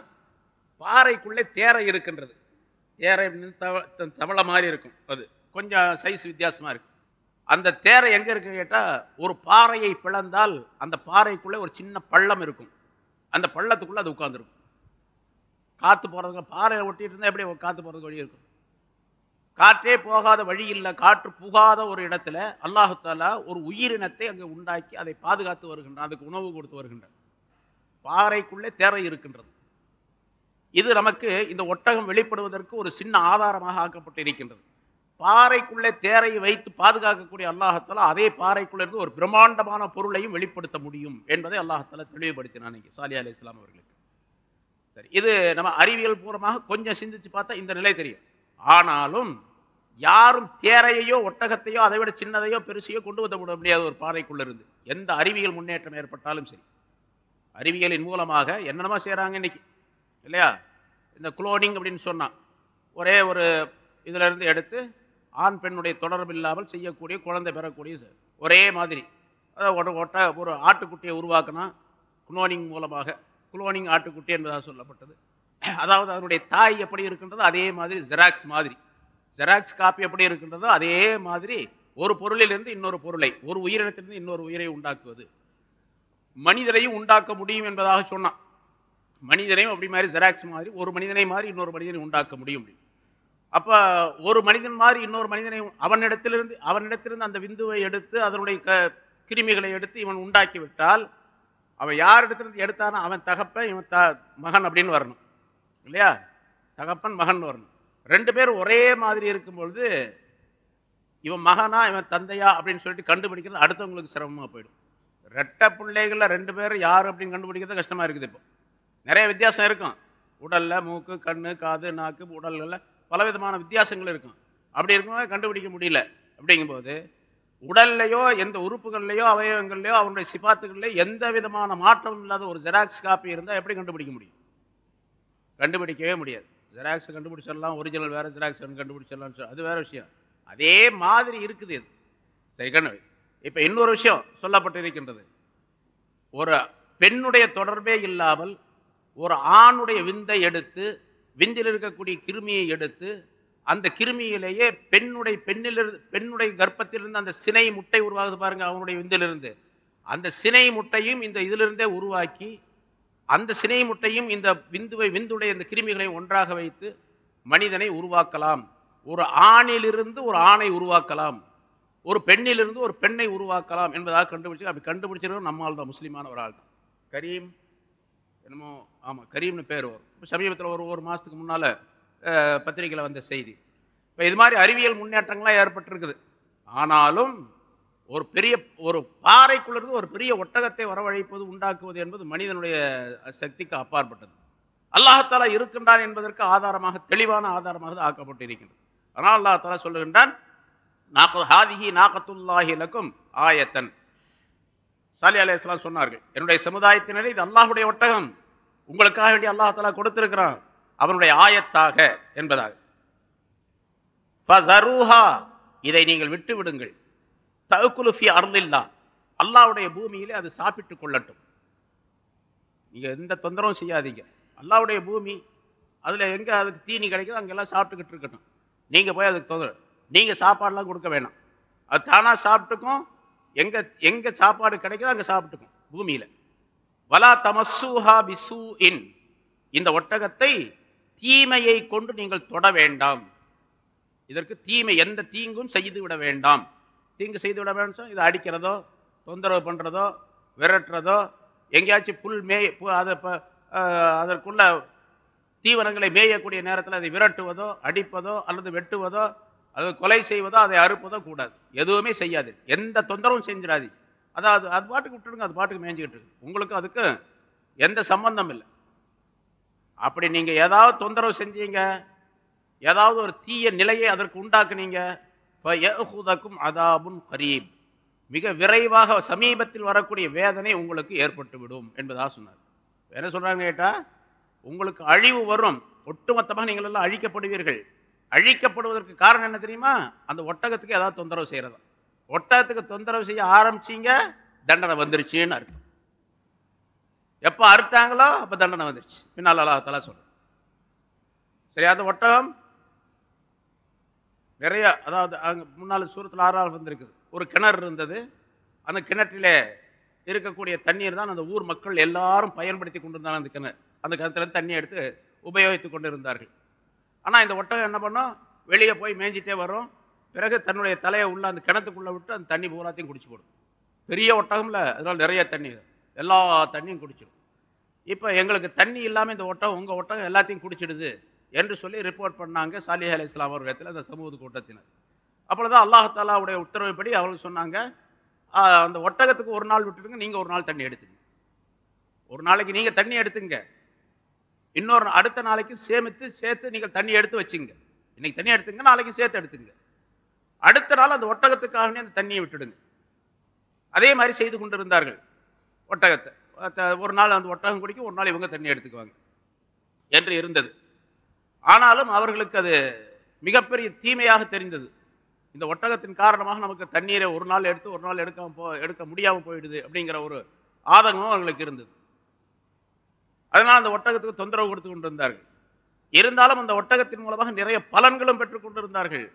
பாறைக்குள்ளே தேரை இருக்கின்றது. தேரை தவ தவளை மாதிரி இருக்கும் அது. கொஞ்சம் சைஸ் வித்தியாசமாக இருக்குது அந்த தேரை எங்கே இருக்கு கேட்டால் ஒரு பாறையை பிளந்தால் அந்த பாறைக்குள்ளே ஒரு சின்ன பள்ளம் இருக்கும். அந்த பள்ளத்துக்குள்ளே அது உட்காந்துருக்கும் காற்று போகிறதுக்கு பாறையை ஒட்டிட்டு இருந்தால் எப்படி காற்று போகிறதுக்கு வழி இருக்கும்? காற்றே போகாத வழி இல்லை காற்று புகாத ஒரு இடத்துல அல்லாஹாலா ஒரு உயிரினத்தை அங்கே உண்டாக்கி அதை பாதுகாத்து வருகின்றான் அதுக்கு உணவு கொடுத்து வருகின்றான். பாறைக்குள்ளே தேரை இருக்கின்றது. இது நமக்கு இந்த ஒட்டகம் வெளிப்படுவதற்கு ஒரு சின்ன ஆதாரமாக ஆக்கப்பட்டு இருக்கின்றது பாறைக்குள்ளே தேரையை வைத்து பாதுகாக்கக்கூடிய அல்லாஹத்தால அதே பாறைக்குள்ளே ஒரு பிரம்மாண்டமான பொருளையும் வெளிப்படுத்த முடியும் என்பதை அல்லாஹத்தால தெளிவுபடுத்தினான் சாலியா அலி இஸ்லாம் அவர்களுக்கு. சரி இது நம்ம அறிவியல் பூர்வமாக கொஞ்சம் சிந்திச்சு பார்த்தா இந்த நிலை தெரியும். ஆனாலும் யாரும் தேரையோ ஒட்டகத்தையோ அதை விட சின்னதையோ பெருசையோ கொண்டு வந்து விட முடியாத ஒரு பாறைக்குள்ள இருந்து எந்த அறிவியல் முன்னேற்றம் ஏற்பட்டாலும் சரி. அறிவியலின் மூலமாக என்னென்னமோ செய்கிறாங்க இன்னைக்கு. இல்லையா? இந்த குளோனிங் அப்படின்னு சொன்னால் ஒரே ஒரு இதிலிருந்து எடுத்து ஆண் பெண்ணுடைய தொடர்பு இல்லாமல் செய்யக்கூடிய குழந்தை பெறக்கூடிய ஒரே மாதிரி. அதாவது ஒட்ட ஒரு ஆட்டுக்குட்டியை உருவாக்கினா குளோனிங் மூலமாக குளோனிங் ஆட்டுக்குட்டி என்பதாக சொல்லப்பட்டது. அதாவது அதனுடைய தாய் எப்படி இருக்கின்றதோ அதே மாதிரி ஜெராக்ஸ் மாதிரி. ஜெராக்ஸ் காப்பி எப்படி இருக்கின்றதோ அதே மாதிரி ஒரு பொருளிலிருந்து இன்னொரு பொருளை ஒரு உயிரினத்திலிருந்து இன்னொரு உயிரை உண்டாக்குவது. மனிதரையும் உண்டாக்க முடியும் என்பதாக சொன்னான். மனிதனையும் அப்படி மாதிரி ஜெராக்ஸ் மாதிரி ஒரு மனிதனை மாதிரி இன்னொரு மனிதனை உண்டாக்க முடியும். அப்போ ஒரு மனிதன் மாதிரி இன்னொரு மனிதனை அவனிடத்திலிருந்து அவனிடத்திலிருந்து அந்த விந்துவை எடுத்து அதனுடைய க கிருமிகளை எடுத்து இவன் உண்டாக்கி விட்டால் அவன் யாரிடத்திலிருந்து எடுத்தானோ அவன் தகப்பன் இவன் த மகன் அப்படின்னு வரணும். இல்லையா? தகப்பன் மகன் வரணும். ரெண்டு பேரும் ஒரே மாதிரி இருக்கும் பொழுது இவன் மகனா இவன் தந்தையா அப்படின்னு சொல்லிட்டு கண்டுபிடிக்கிறது அடுத்தவங்களுக்கு சிரமமாக போயிடும். ரெட்டை பிள்ளைகளில் ரெண்டு பேரும் யார் அப்படின்னு கண்டுபிடிக்கிறது கஷ்டமாக இருக்குது இப்போ. நிறைய வித்தியாசம் இருக்கும். உடலில் மூக்கு கண் காது நாக்கு உடல்களில் பலவிதமான வித்தியாசங்கள் இருக்கும். அப்படி இருக்கும்போது கண்டுபிடிக்க முடியல. அப்படிங்கும்போது உடல்லையோ எந்த உறுப்புகள்லையோ அவயவங்கள்லையோ அவனுடைய சிபாத்துகள்லையோ எந்த விதமான மாற்றம் இல்லாத ஒரு ஜெராக்ஸ் காப்பி இருந்தால் எப்படி கண்டுபிடிக்க முடியும்? கண்டுபிடிக்கவே முடியாது. ஜெராக்ஸ் கண்டுபிடிச்சிடலாம் ஒரிஜினல் வேறு ஜெராக்ஸ் கண்டுபிடிச்சிடலாம் அது வேறு விஷயம். அதே மாதிரி இருக்குது இது. சரி கண்ணு இப்போ இன்னொரு விஷயம் சொல்லப்பட்டிருக்கின்றது. ஒரு பெண்ணுடைய தொடர்பே இல்லாமல் ஒரு ஆணுடைய விந்தை எடுத்து விந்தில் இருக்கக்கூடிய கிருமியை எடுத்து அந்த கிருமியிலேயே பெண்ணுடைய பெண்ணிலிருந்து பெண்ணுடைய கர்ப்பத்திலிருந்து அந்த சினை முட்டை உருவாகுது பாருங்கள் அவனுடைய விந்திலிருந்து. அந்த சினை முட்டையும் இந்த இதிலிருந்தே உருவாக்கி அந்த சினை முட்டையும் இந்த விந்துவை விந்துடைய இந்த கிருமிகளை ஒன்றாக வைத்து மனிதனை உருவாக்கலாம். ஒரு ஆணிலிருந்து ஒரு ஆணை உருவாக்கலாம். ஒரு பெண்ணிலிருந்து ஒரு பெண்ணை உருவாக்கலாம் என்பதாக கண்டுபிடிச்சு அப்படி கண்டுபிடிச்சிருக்கோம் நம்மால் தான் முஸ்லீமான ஒரு ஆள் தான் கரீம். என்னமோ ஆமாம் கரீம்னு பேர் வரும். இப்போ சமீபத்தில் ஒரு ஒரு மாதத்துக்கு முன்னால் பத்திரிகையில் வந்த செய்தி. இப்போ இது மாதிரி அறிவியல் முன்னேற்றங்கள்லாம் ஏற்பட்டிருக்குது. ஆனாலும் ஒரு பெரிய ஒரு பாறைக்குள்ளிருந்து ஒரு பெரிய ஒட்டகத்தை வரவழைப்பது உண்டாக்குவது என்பது மனிதனுடைய சக்திக்கு அப்பாற்பட்டது. அல்லாஹாலா இருக்கின்றான் என்பதற்கு ஆதாரமாக தெளிவான ஆதாரமாக ஆக்கப்பட்டு ஆக்கப்பட்டிருக்கின்றது. ஆனால் அல்லாஹாலா சொல்லுகின்றான் நாக்கு ஹாதிஹி நாக்கத்துல்லாஹி லக்கும் ஆயத்தன். சாலி அலி இஸ்லாம் சொன்னார்கள் என்னுடைய சமுதாயத்தினரே இது அல்லாஹுடைய ஒட்டகம். உங்களுக்காக வேண்டி அல்லாஹாலா கொடுத்திருக்கிறான். அவனுடைய ஆயத்தாக என்பதாக. இதை நீங்கள் விட்டு விடுங்கள் தகுலுஃபி அருளில்லா அல்லாஹ்வுடைய பூமியிலே அது சாப்பிட்டு கொள்ளட்டும். நீங்கள் எந்த தொந்தரவும் செய்யாதீங்க. அல்லாவுடைய பூமி அதில் எங்கே அதுக்கு தீனி கிடைக்குதோ அங்கெல்லாம் சாப்பிட்டுக்கிட்டு இருக்கட்டும். நீங்கள் போய் அதுக்கு தொந்தரவு நீங்கள் சாப்பாடெலாம் கொடுக்க வேணாம். அது தானா சாப்பிட்டுக்கும் எங்க எங்க சாப்பாடு கிடைக்குதோ அங்க சாப்பிட்டுக்கும் பூமியில. வலா தமஸ்ஸூஹா பிசூ இன் இந்த ஒட்டகத்தை தீமையை கொண்டு நீங்கள் தொட வேண்டாம். இதற்கு தீமை எந்த தீங்கும் செய்து விட வேண்டாம். தீங்கு செய்து விட வேண்டாம் இதை அடிக்கிறதோ தொந்தரவு பண்ணுறதோ விரட்டுறதோ எங்கேயாச்சும் புல் மேய் பு- அதை அதற்குள்ள தீவனங்களை மேயக்கூடிய நேரத்தில் அதை விரட்டுவதோ அடிப்பதோ அல்லது வெட்டுவதோ அது கொலை செய்வதோ அதை அறுப்பதோ கூடாது. எதுவுமே செய்யாது. எந்த தொந்தரவும் செஞ்சிடாது. அதாவது அது பாட்டுக்கு விட்டுடுங்க அது பாட்டுக்கு மேய்ஞ்சிக்கிட்டு இருக்கு. உங்களுக்கு அதுக்கு எந்த சம்பந்தம் இல்லை. அப்படி நீங்கள் ஏதாவது தொந்தரவு செஞ்சீங்க ஏதாவது ஒரு தீய நிலையை அதற்கு உண்டாக்குனீங்க ஃபயஅஹுதக்கும் அதாபுன் கரீப். மிக விரைவாக சமீபத்தில் வரக்கூடிய வேதனை உங்களுக்கு ஏற்பட்டுவிடும் என்பதாக சொன்னார். என்ன சொல்கிறாங்க கேட்டால் உங்களுக்கு அழிவு வரும். ஒட்டுமொத்தமாக நீங்கள் எல்லாம் அழிக்கப்படுவீர்கள். அழிக்கப்படுவதற்கு காரணம் என்ன தெரியுமா? அந்த ஒட்டகத்துக்கு ஏதாவது தொந்தரவு செய்கிறது ஒட்டகத்துக்கு தொந்தரவு செய்ய ஆரம்பிச்சீங்க தண்டனை வந்துருச்சுன்னு அர்த்தம். எப்போ அறுத்தாங்களோ அப்போ தண்டனை வந்துருச்சு. பின்னால் அல்லாஹாலா சொல்கிறேன் சரி அந்த ஒட்டகம் நிறைய அதாவது அங்கே முன்னால் சூரத்தில் ஆறாவது வந்திருக்குது. ஒரு கிணறு இருந்தது. அந்த கிணற்றிலே இருக்கக்கூடிய தண்ணீர் தான் அந்த ஊர் மக்கள் எல்லாரும் பயன்படுத்தி கொண்டிருந்தாங்க அந்த கிணறு. அந்த கிணத்துல தண்ணி எடுத்து உபயோகித்துக் கொண்டிருந்தார்கள். ஆனால் இந்த ஒட்டகம் என்ன பண்ணும்? வெளியே போய் மேய்ஞ்சிட்டே வரும். பிறகு தன்னுடைய தலையை உள்ள அந்த கிணத்துக்குள்ளே விட்டு அந்த தண்ணி பூராத்தையும் குடிச்சு போடும். பெரிய ஒட்டகம்ல அதனால் நிறைய தண்ணி எல்லா தண்ணியும் குடிச்சிடும் இப்போ எங்களுக்கு தண்ணி இல்லாமல் இந்த ஒட்டகம் உங்கள் ஒட்டகம் எல்லாத்தையும் குடிச்சிடுது என்று சொல்லி ரிப்போர்ட் பண்ணாங்க சாலி அலி இஸ்லாம் அவர்களிடத்தில் அந்த சமூக கூட்டத்தினர். அப்பொழுதுதான் அல்லாஹாலாவுடைய உத்தரவுப்படி அவர்கள் சொன்னாங்க அந்த ஒட்டகத்துக்கு ஒரு நாள் விட்டுடுங்க நீங்கள் ஒரு நாள் தண்ணி எடுத்துங்க ஒரு நாளைக்கு நீங்கள் தண்ணி எடுத்துங்க இன்னொரு அடுத்த நாளைக்கு சேமித்து சேர்த்து நீங்கள் தண்ணி எடுத்து வச்சுங்க. இன்னைக்கு தண்ணி எடுத்துங்க நாளைக்கு சேர்த்து எடுத்துங்க. அடுத்த நாள் அந்த ஒட்டகத்துக்காகவே அந்த தண்ணியை விட்டுடுங்க. அதே மாதிரி செய்து கொண்டிருந்தார்கள் ஒட்டகத்தை. ஒரு நாள் அந்த ஒட்டகம் குடிக்கும் ஒரு நாள் இவங்க தண்ணி எடுத்துக்குவாங்க என்று இருந்தது. ஆனாலும் அவர்களுக்கு அது மிகப்பெரிய தீமையாக தெரிந்தது. இந்த ஒட்டகத்தின் காரணமாக நமக்கு தண்ணீரை ஒரு நாள் எடுத்து ஒரு நாள் எடுக்காம போ எடுக்க முடியாமல் போயிடுது அப்படிங்கிற ஒரு ஆதங்கமும் அவர்களுக்கு இருந்தது. அதனால் அந்த ஒட்டகத்துக்கு தொந்தரவு கொடுத்து கொண்டிருந்தார்கள். இருந்தாலும் அந்த ஒட்டகத்தின் மூலமாக நிறைய பலன்களும் பெற்றுக் கொண்டிருந்தார்கள்.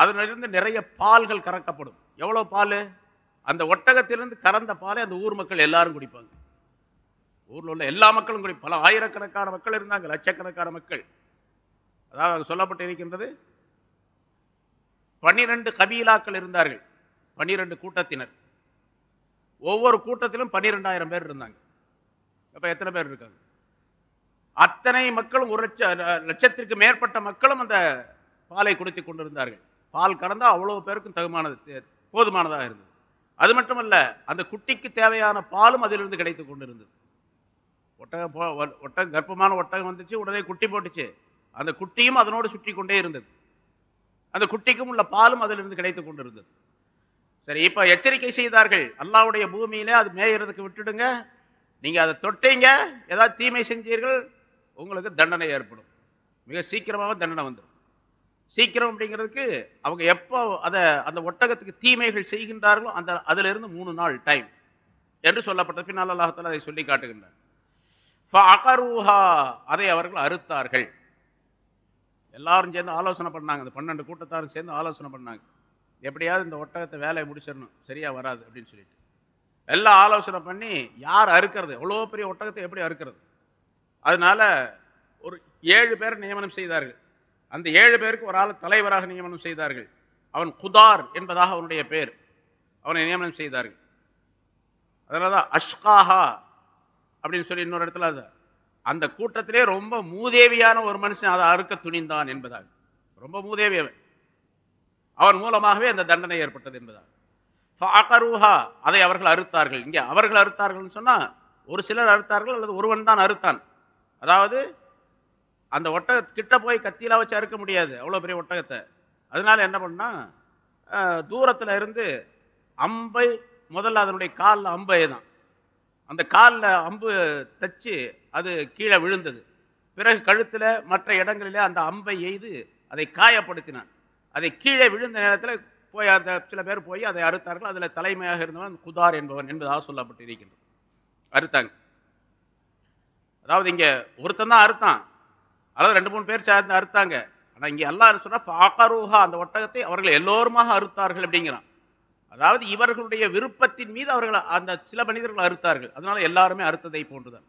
அதனிலிருந்து நிறைய பால்கள் கறக்கப்படும். எவ்வளோ பால்? அந்த ஒட்டகத்திலிருந்து கறந்த பாலை அந்த ஊர் மக்கள் எல்லாரும் குடிப்பாங்க. ஊரில் உள்ள எல்லா மக்களும் குடி பல ஆயிரக்கணக்கான மக்கள் இருந்தாங்க லட்சக்கணக்கான மக்கள். அதாவது சொல்லப்பட்டு இருக்கின்றது பன்னிரெண்டு கபீலாக்கள் இருந்தார்கள் பன்னிரெண்டு கூட்டத்தினர். ஒவ்வொரு கூட்டத்திலும் பன்னிரெண்டாயிரம் பேர் இருந்தாங்க. இப்போ எத்தனை பேர் இருக்காங்க? அத்தனை மக்களும் ஒரு லட்ச லட்சத்திற்கு மேற்பட்ட மக்களும் அந்த பாலை குடித்து கொண்டிருந்தார்கள். பால் கறந்தால் அவ்வளவு பேருக்கும் தகுமானது போதுமானதாக இருந்தது. அது மட்டுமல்ல அந்த குட்டிக்கு தேவையான பாலும் அதிலிருந்து கிடைத்து கொண்டிருந்தது. ஒட்டகம் போ ஒட்டகம் கர்ப்பமான ஒட்டகம் வந்துச்சு உடனே குட்டி போட்டுச்சு. அந்த குட்டியும் அதனோடு சுற்றி கொண்டே இருந்தது. அந்த குட்டிக்கும் உள்ள பாலும் அதிலிருந்து கிடைத்து கொண்டிருந்தது. சரி இப்ப எச்சரிக்கை செய்தார்கள். அல்லாவுடைய பூமியிலே அது மேயறதுக்கு விட்டுடுங்க. நீங்கள் அதை தொட்டீங்க ஏதாவது தீமை செஞ்சீர்கள் உங்களுக்கு தண்டனை ஏற்படும். மிக சீக்கிரமாக தண்டனை வந்துடும். சீக்கிரம் அப்படிங்கிறதுக்கு அவங்க எப்போ அதை அந்த ஒட்டகத்துக்கு தீமைகள் செய்கின்றார்களோ அந்த அதிலிருந்து மூணு நாள் டைம் என்று சொல்லப்பட்ட பின்னால் அல்லாஹத்தில் அதை சொல்லி காட்டுகின்றார் ஃபஅகரூஹா, அதை அவர்கள் அறுத்தார்கள். எல்லாரும் சேர்ந்து ஆலோசனை பண்ணாங்க. அந்த பன்னெண்டு கூட்டத்தாரும் சேர்ந்து ஆலோசனை பண்ணாங்க. எப்படியாவது இந்த ஒட்டகத்தை வேலையை முடிச்சிடணும். சரியாக வராது அப்படின்னு சொல்லிட்டு. எல்லாம் ஆலோசனை பண்ணி யார் அறுக்கிறது? எவ்வளோ பெரிய ஒட்டகத்தை எப்படி அறுக்கிறது? அதனால ஒரு ஏழு பேர் நியமனம் செய்தார்கள். அந்த ஏழு பேருக்கு ஒரு ஆள் தலைவராக நியமனம் செய்தார்கள். அவன் குதார் என்பதாக அவனுடைய பேர். அவனை நியமனம் செய்தார்கள். அதனால தான் அஷ்காஹா அப்படின்னு சொல்லி இன்னொரு இடத்துல அது அந்த கூட்டத்திலே ரொம்ப மூதேவியான ஒரு மனுஷன் அதை அறுக்க துணிந்தான் என்பதாக ரொம்ப மூதேவி அவன். அவன் மூலமாகவே அந்த தண்டனை ஏற்பட்டது என்பதாக ஃபஅகரூஹா, அதை அவர்கள் அறுத்தார்கள். இங்கே அவர்கள் அறுத்தார்கள்னு சொன்னால் ஒரு சிலர் அறுத்தார்கள் அல்லது ஒருவன் தான் அறுத்தான். அதாவது அந்த ஒட்டக கிட்ட போய் கத்தியில வச்சு அறுக்க முடியாது. அவ்வளோ பெரிய ஒட்டகத்தை. அதனால என்ன பண்ணால் தூரத்தில் இருந்து அம்பை முதல்ல அதனுடைய காலில் அம்பை தான். அந்த காலில் அம்பு தச்சு அது கீழே விழுந்தது. பிறகு கழுத்தில் மற்ற இடங்களிலே அந்த அம்பை எய்து அதை காயப்படுத்தினான். அதை கீழே விழுந்த நேரத்தில் போய் அந்த சில பேர் போய் அதை அறுத்தார்கள். அதில் தலைமையாக இருந்தவன் குதார் என்பவன் என்பதாக சொல்லப்பட்டு இருக்கின்றது அறுத்தாங்க. அதாவது இங்கே ஒருத்தன் தான் அறுத்தான். அதாவது ரெண்டு மூணு பேர் சேர்ந்து அறுத்தாங்க. ஆனால் இங்கே எல்லாம் சொன்னால் பாக்கரூஹா அந்த ஒட்டகத்தை அவர்கள் எல்லோருமாக அறுத்தார்கள் அப்படிங்கிறான். அதாவது இவர்களுடைய விருப்பத்தின் மீது அவர்கள் அந்த சில மனிதர்கள் அறுத்தார்கள். அதனால எல்லாருமே அறுத்ததை போன்றுதான்.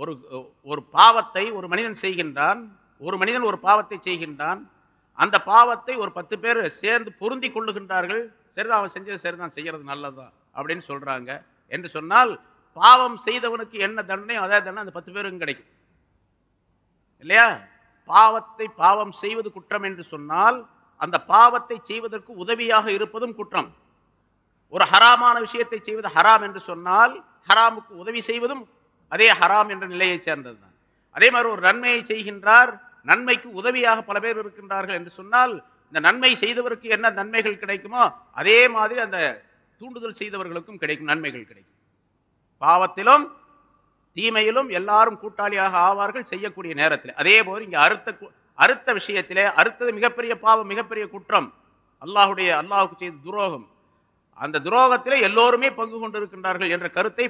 ஒரு ஒரு பாவத்தை ஒரு மனிதன் செய்கின்றான். ஒரு மனிதன் ஒரு பாவத்தை செய்கின்றான். அந்த பாவத்தை ஒரு பத்து பேர் சேர்ந்து பொருந்தி கொள்ளுகின்றார்கள். சரிதான் அவன் செஞ்சது சரிதான் செய்யறது நல்லதுதான் அப்படின்னு சொல்றாங்க. என்று சொன்னால் பாவம் செய்தவனுக்கு என்ன தண்டனையும் அதே தண்டனை அந்த பத்து பேருக்கும் கிடைக்கும். இல்லையா? பாவத்தை பாவம் செய்வது குற்றம் என்று சொன்னால் அந்த பாவத்தை செய்வதற்கு உதவியாக இருப்பதும் குற்றம். ஒரு ஹராமான விஷயத்தை செய்வது ஹராம் என்று சொன்னால் ஹராமுக்கு உதவி செய்வதும் அதே ஹராம் என்ற நிலையை சேர்ந்ததுதான். அதே மாதிரி ஒரு நன்மையை செய்கின்றார் நன்மைக்கு உதவியாக பல பேர் இருக்கின்றார்கள் என்று சொன்னால் இந்த நன்மை செய்தவருக்கு என்ன நன்மைகள் கிடைக்குமோ அதே மாதிரி அந்த தூண்டுதல் செய்தவர்களுக்கும் கிடைக்கும் நன்மைகள் கிடைக்கும். பாவத்திலும் தீமையிலும் எல்லாரும் கூட்டாளியாக ஆவார்கள் செய்யக்கூடிய நேரத்தில். அதே போல் இங்கே அறுத்த அறுத்த விஷயத்திலே அறுத்தது மிகப்பெரிய பாவம் மிகப்பெரிய குற்றம். அல்லாஹுடைய அல்லாஹுக்கு செய்த துரோகம். அந்த துரோகத்திலே எல்லோருமே பங்கு கொண்டிருக்கின்றார்கள் என்ற கருத்தை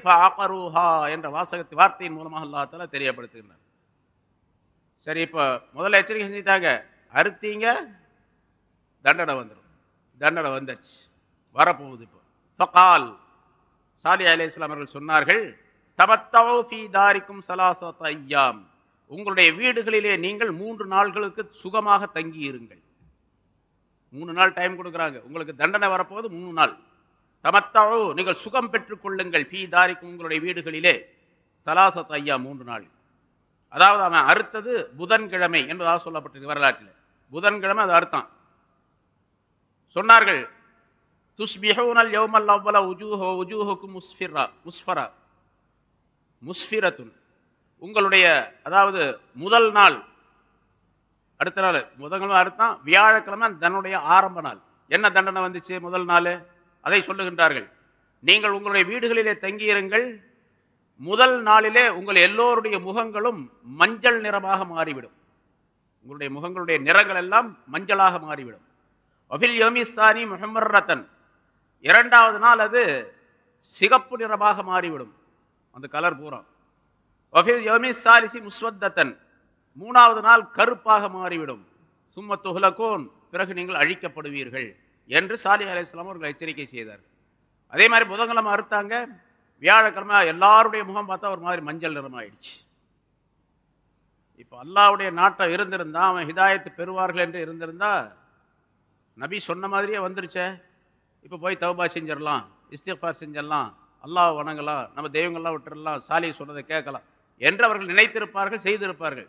என்ற வாசகத்தை வார்த்தையின் மூலமாக அல்லாஹ் தஆலா தெரியப்படுத்துகின்றார் சரி இப்போ முதல்ல எச்சரிக்கை செஞ்சுட்டாங்க. அறுத்தீங்க தண்டனை வந்துடும் தண்டனை வந்துச்சு வரப்போகுது இப்போ. ஃபகால். சாலி அலி இஸ்லாம் அவர்கள் சொன்னார்கள் தபத்தவோ ஃபீ தாரிக்கும் சலாசத் ஐயாம். உங்களுடைய வீடுகளிலே நீங்கள் மூன்று நாள்களுக்கு சுகமாக தங்கி இருங்கள் மூணு நாள் டைம் கொடுக்குறாங்க. உங்களுக்கு தண்டனை வரப்போகுது மூணு நாள். தமத்தவோ நீங்கள் சுகம் பெற்றுக்கொள்ளுங்கள் பி ஃபீ தாரிக்கும் உங்களுடைய வீடுகளிலே. சலாசத் ஐயா மூன்று நாள். அதாவது அவன் அறுத்தது புதன்கிழமை என்பதாக சொல்லப்பட்டிருக்கு வரலாற்றில். புதன்கிழமை அது அறுத்தான் சொன்னார்கள் துஸ்பிஹூனல் யௌமல் அவ்வள உஜூஹோ உஜூஹுக்கு முஸ்ஃபிரா முஸ்ஃபரா. முஸ்ஃபிரத்துன். உங்களுடைய அதாவது முதல் நாள். அடுத்த நாள் முதன்கிழமை நாள் அடுத்தான் வியாழக்கிழமை தன்னுடைய ஆரம்ப நாள். என்ன தண்டனை வந்துச்சு முதல் நாள்? அதை சொல்லுகின்றார்கள் நீங்கள் உங்களுடைய வீடுகளிலே தங்கியிருங்கள் முதல் நாளிலே உங்கள் எல்லோருடைய முகங்களும் மஞ்சள் நிறமாக மாறிவிடும். உங்களுடைய முகங்களுடைய நிறங்கள் எல்லாம் மஞ்சளாக மாறிவிடும். அபில் யோமிஸ்தானி முஹம்மர்ரத்தன் இரண்டாவது நாள் அது சிகப்பு நிறமாக மாறிவிடும். அந்த கலர் பூரா. ஒஃபில் யோமிஸ்தாலிசி முஸ்வத்தத்தன் மூணாவது நாள் கருப்பாக மாறிவிடும். சும்ம துஹ்லகோன் பிறகு நீங்கள் அழிக்கப்படுவீர்கள் என்று சாலி அலையாம் அவர்கள் எச்சரிக்கை செய்தார் அதே மாதிரி புதன்கிழமை அறுத்தாங்க. வியாழக்கிழமை எல்லாருடைய முகம் பார்த்தா ஒரு மாதிரி மஞ்சள் நிறமாயிடுச்சு. இப்போ அல்லாவுடைய நாட்டம் இருந்திருந்தா அவன் ஹிதாயத்து பெறுவார்கள் என்று இருந்திருந்தா நபி சொன்ன மாதிரியே வந்துருச்சே. இப்போ போய் தவபா செஞ்சிடலாம் இஸ்திஃபா செஞ்சிடலாம் அல்லாஹ் வணங்கலாம் நம்ம தெய்வங்கள்லாம் விட்டுடலாம் சாலி சொன்னதை கேட்கலாம் என்று அவர்கள் நினைத்திருப்பார்கள் செய்திருப்பார்கள்.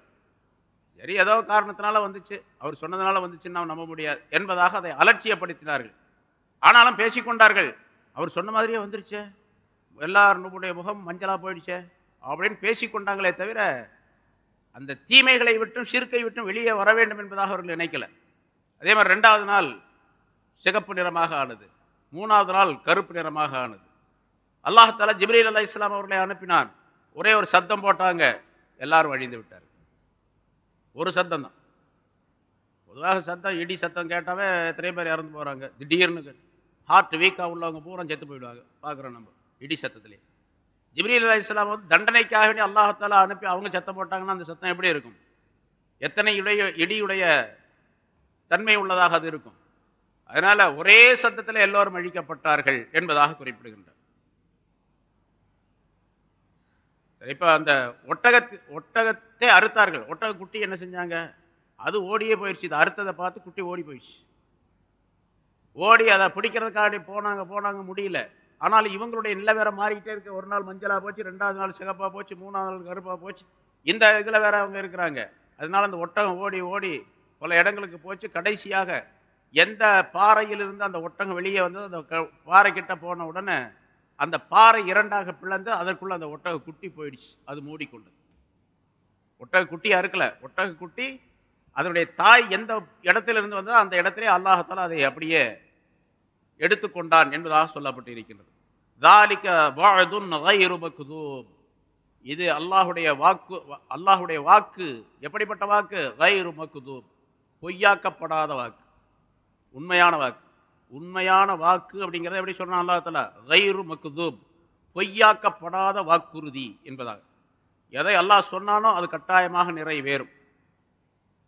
சரி ஏதோ காரணத்தினால வந்துச்சு. அவர் சொன்னதுனால வந்துச்சுன்னு நாம் நம்ப முடியாது என்பதாக அதை அலட்சியப்படுத்தினார்கள். ஆனாலும் பேசிக்கொண்டார்கள். அவர் சொன்ன மாதிரியே வந்துருச்சே. எல்லாருடைய முகம் மஞ்சளாக போயிடுச்சே அப்படின்னு பேசிக்கொண்டாங்களே தவிர அந்த தீமைகளை விட்டும் சிறுக்கை விட்டும் வெளியே வர வேண்டும் என்பதாக அவர்கள் நினைக்கல. அதே மாதிரி ரெண்டாவது நாள் சிகப்பு நிறமாக ஆனது. மூணாவது நாள் கருப்பு நிறமாக ஆனது. அல்லாஹால ஜிப்ரீல் அல்லா இஸ்லாம் அவர்களை அனுப்பினான். ஒரே ஒரு சத்தம் போட்டாங்க. எல்லாரும் அழிந்து விட்டார் ஒரு சத்தம் தான். பொதுவாக சத்தம் இடி சத்தம் கேட்டாவே எத்தனை பேர் இறந்து போகிறாங்க திடீர்னு ஹார்ட் வீக்காக உள்ளவங்க பூரா செத்து போயிடுவாங்க. பார்க்குறோம் நம்ம. இடி சத்தத்திலே. ஜிப்ரீல் அலி இஸ்லாம் வந்து தண்டனைக்காக வேண்டி அல்லாஹால அனுப்பி அவங்க சத்தம் போட்டாங்கன்னா அந்த சத்தம் எப்படி இருக்கும்? எத்தனை இடைய இடியுடைய தன்மை உள்ளதாக அது இருக்கும்? அதனால ஒரே சத்தத்தில் எல்லோரும் அழிக்கப்பட்டார்கள் என்பதாக குறிப்பிடுகின்றார். இப்போ அந்த ஒட்டகத்து ஒட்டகத்தை அறுத்தார்கள். ஒட்டக குட்டி என்ன செஞ்சாங்க? அது ஓடியே போயிடுச்சு இது அறுத்ததை பார்த்து குட்டி ஓடி போயிடுச்சு. ஓடி அதை பிடிக்கிறதுக்காக போனாங்க போனாங்க முடியல. ஆனால் இவங்களுடைய நிலை வேற மாறிக்கிட்டே இருக்கு. ஒரு நாள் மஞ்சளாக போச்சு ரெண்டாவது நாள் சிகப்பாக போச்சு மூணாவது நாள் கருப்பாக போச்சு. இந்த இதில் வேற அவங்க இருக்கிறாங்க. அதனால அந்த ஒட்டகம் ஓடி ஓடி பல இடங்களுக்கு போச்சு. கடைசியாக எந்த பாறையிலிருந்து அந்த ஒட்டகம் வெளியே வந்து அந்த பாறை கிட்ட போன உடனே அந்த பாறை இரண்டாக பிளந்து அதற்குள்ளே அந்த ஒட்டக குட்டி போயிடுச்சு. அது மூடிக்கொண்டு ஒட்டக குட்டி அறுக்கல. ஒட்டக குட்டி அதனுடைய தாய் எந்த இடத்துல இருந்து வந்தோ அந்த இடத்துல அல்லாஹத்தால் அதை அப்படியே எடுத்துக்கொண்டான் என்பதாக சொல்லப்பட்டு இருக்கின்றது இது அல்லாஹுடைய வாக்கு அல்லாஹுடைய வாக்கு எப்படிப்பட்ட வாக்கு? கைரு மக்குதூப் பொய்யாக்கப்படாத வாக்கு. உண்மையான வாக்கு. உண்மையான வாக்கு அப்படிங்கிறத எப்படி சொல்றான் அல்லா தலா கைரு மக்குதூப் பொய்யாக்கப்படாத வாக்குறுதி என்பதாக. எதை அல்லாஹ் சொன்னானோ அது கட்டாயமாக நிறைவேறும்.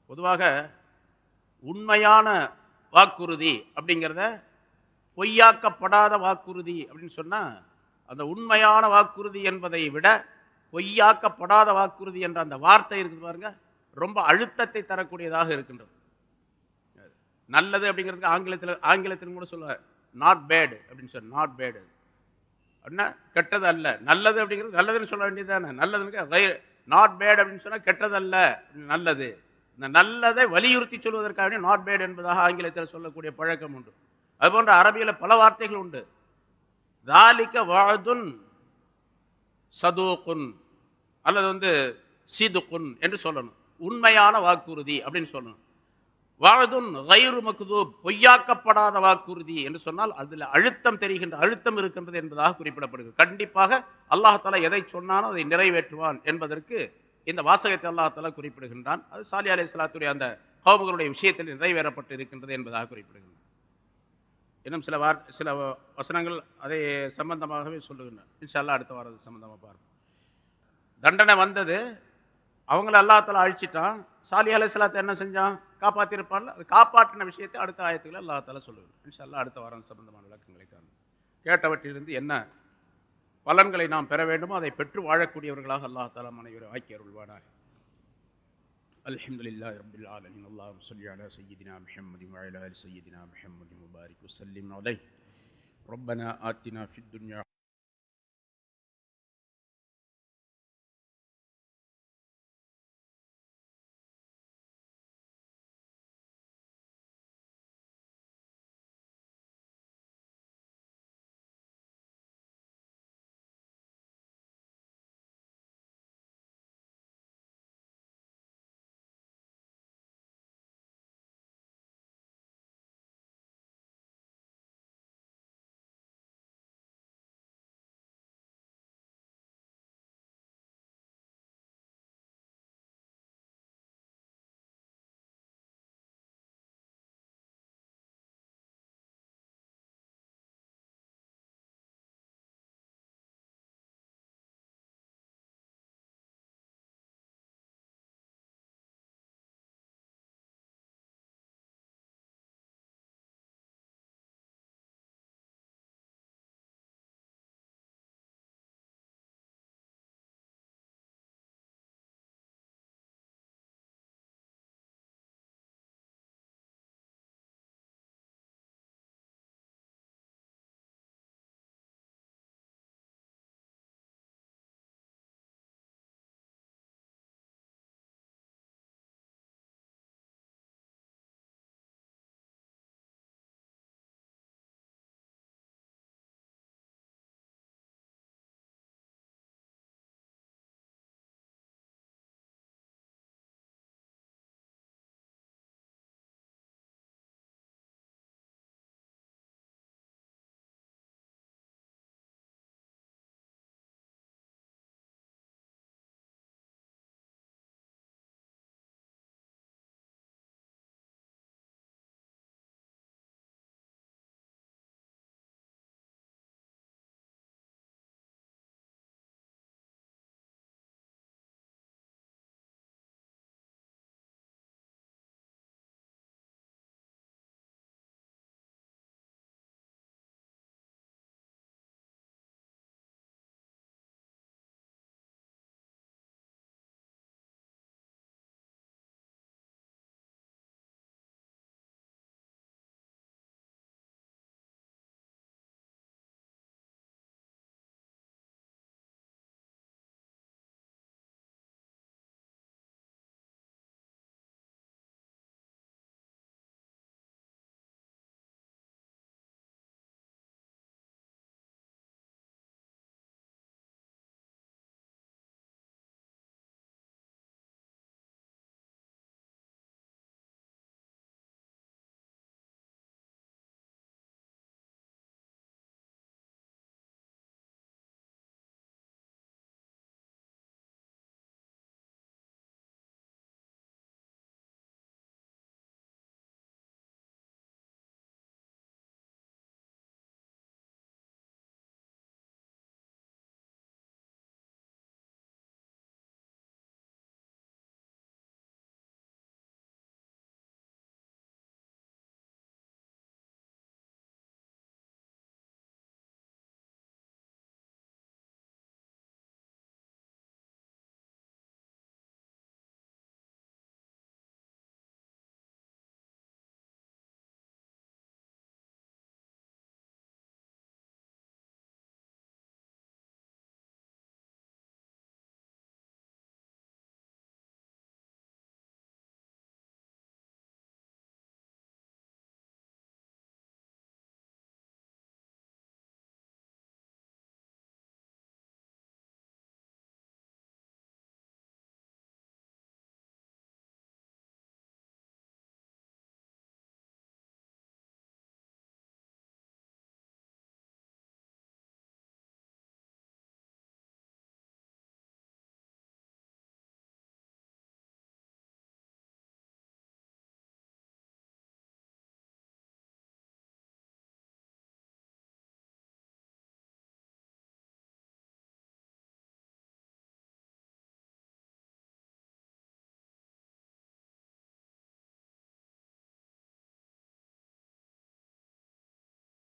பொதுவாக உண்மையான வாக்குறுதி அப்படிங்கிறத பொய்யாக்கப்படாத வாக்குறுதி அப்படின்னு சொன்னால் அந்த உண்மையான வாக்குறுதி என்பதை விட பொய்யாக்கப்படாத வாக்குறுதி என்ற அந்த வார்த்தை இருக்குது பாருங்க ரொம்ப அழுத்தத்தை தரக்கூடியதாக இருக்கின்றது. நல்லது அப்படிங்கிறது ஆங்கிலத்தில் ஆங்கிலத்திலும் கூட சொல்லுவார் நாட் பேடு அப்படின்னு சொல் நாட் பேடு அப்படின்னா கெட்டது அல்ல. நல்லது அப்படிங்கிறது நல்லதுன்னு சொல்ல வேண்டியதானே நல்லதுன்னு நாட் பேட் அப்படின்னு சொன்னால் கெட்டது அல்ல நல்லது. இந்த நல்லதை வலியுறுத்தி சொல்வதற்காக நாட் பேட் என்பதாக ஆங்கிலத்தில் சொல்லக்கூடிய பழக்கம் உண்டு. அதுபோன்ற அரபியில் பல வார்த்தைகள் உண்டு. தாலிக்க வாழ்துன் சதூக்குன் அல்லது வந்து சீதுக்குன் என்று சொல்லணும். உண்மையான வாக்குறுதி அப்படின்னு சொல்லணும். வாழ்துன் கயிறு மக்குது பொய்யாக்கப்படாத வாக்குறுதி என்று சொன்னால் அதில் அழுத்தம் தெரிகின்ற அழுத்தம் இருக்கின்றது என்பதாக குறிப்பிடப்படுகிறது. கண்டிப்பாக அல்லாஹால எதை சொன்னாலும் அதை நிறைவேற்றுவான் என்பதற்கு இந்த வாசகத்தை அல்லாஹால குறிப்பிடுகின்றான். அது சாலி அலி சலாத்துடைய அந்த கோபுகளுடைய விஷயத்தில் நிறைவேறப்பட்டு இருக்கின்றது என்பதாக குறிப்பிடுகின்றான். இன்னும் சில வார் சில வசனங்கள் அதை சம்பந்தமாகவே சொல்லுகின்றன. இன்ஷால்லா அடுத்த வாரம் சம்பந்தமாக பார்ப்போம். தண்டனை வந்தது அவங்கள அல்லாத்தால அழிச்சிட்டான். சாலி அலிஸ்லாத்தை என்ன செஞ்சான்? காப்பாற்றிருப்பான்ல அது காப்பாற்றின விஷயத்தை அடுத்த ஆயத்துக்களை அல்லாத்தால சொல்லுவேன் இன்ஷால்லா அடுத்த வாரம் சம்பந்தமான விளக்கங்களை காணும் கேட்டவற்றிலிருந்து என்ன பலன்களை நாம் பெற வேண்டுமோ அதை பெற்று வாழக்கூடியவர்களாக அல்லாஹாலா மனைவரை ஆக்கி அருள்வானார் الحمد لله رب العالمين. اللهم صل على سيدنا محمد وعلى آل سيدنا محمد وبارك وسلم عليه. ربنا آتنا في الدنيا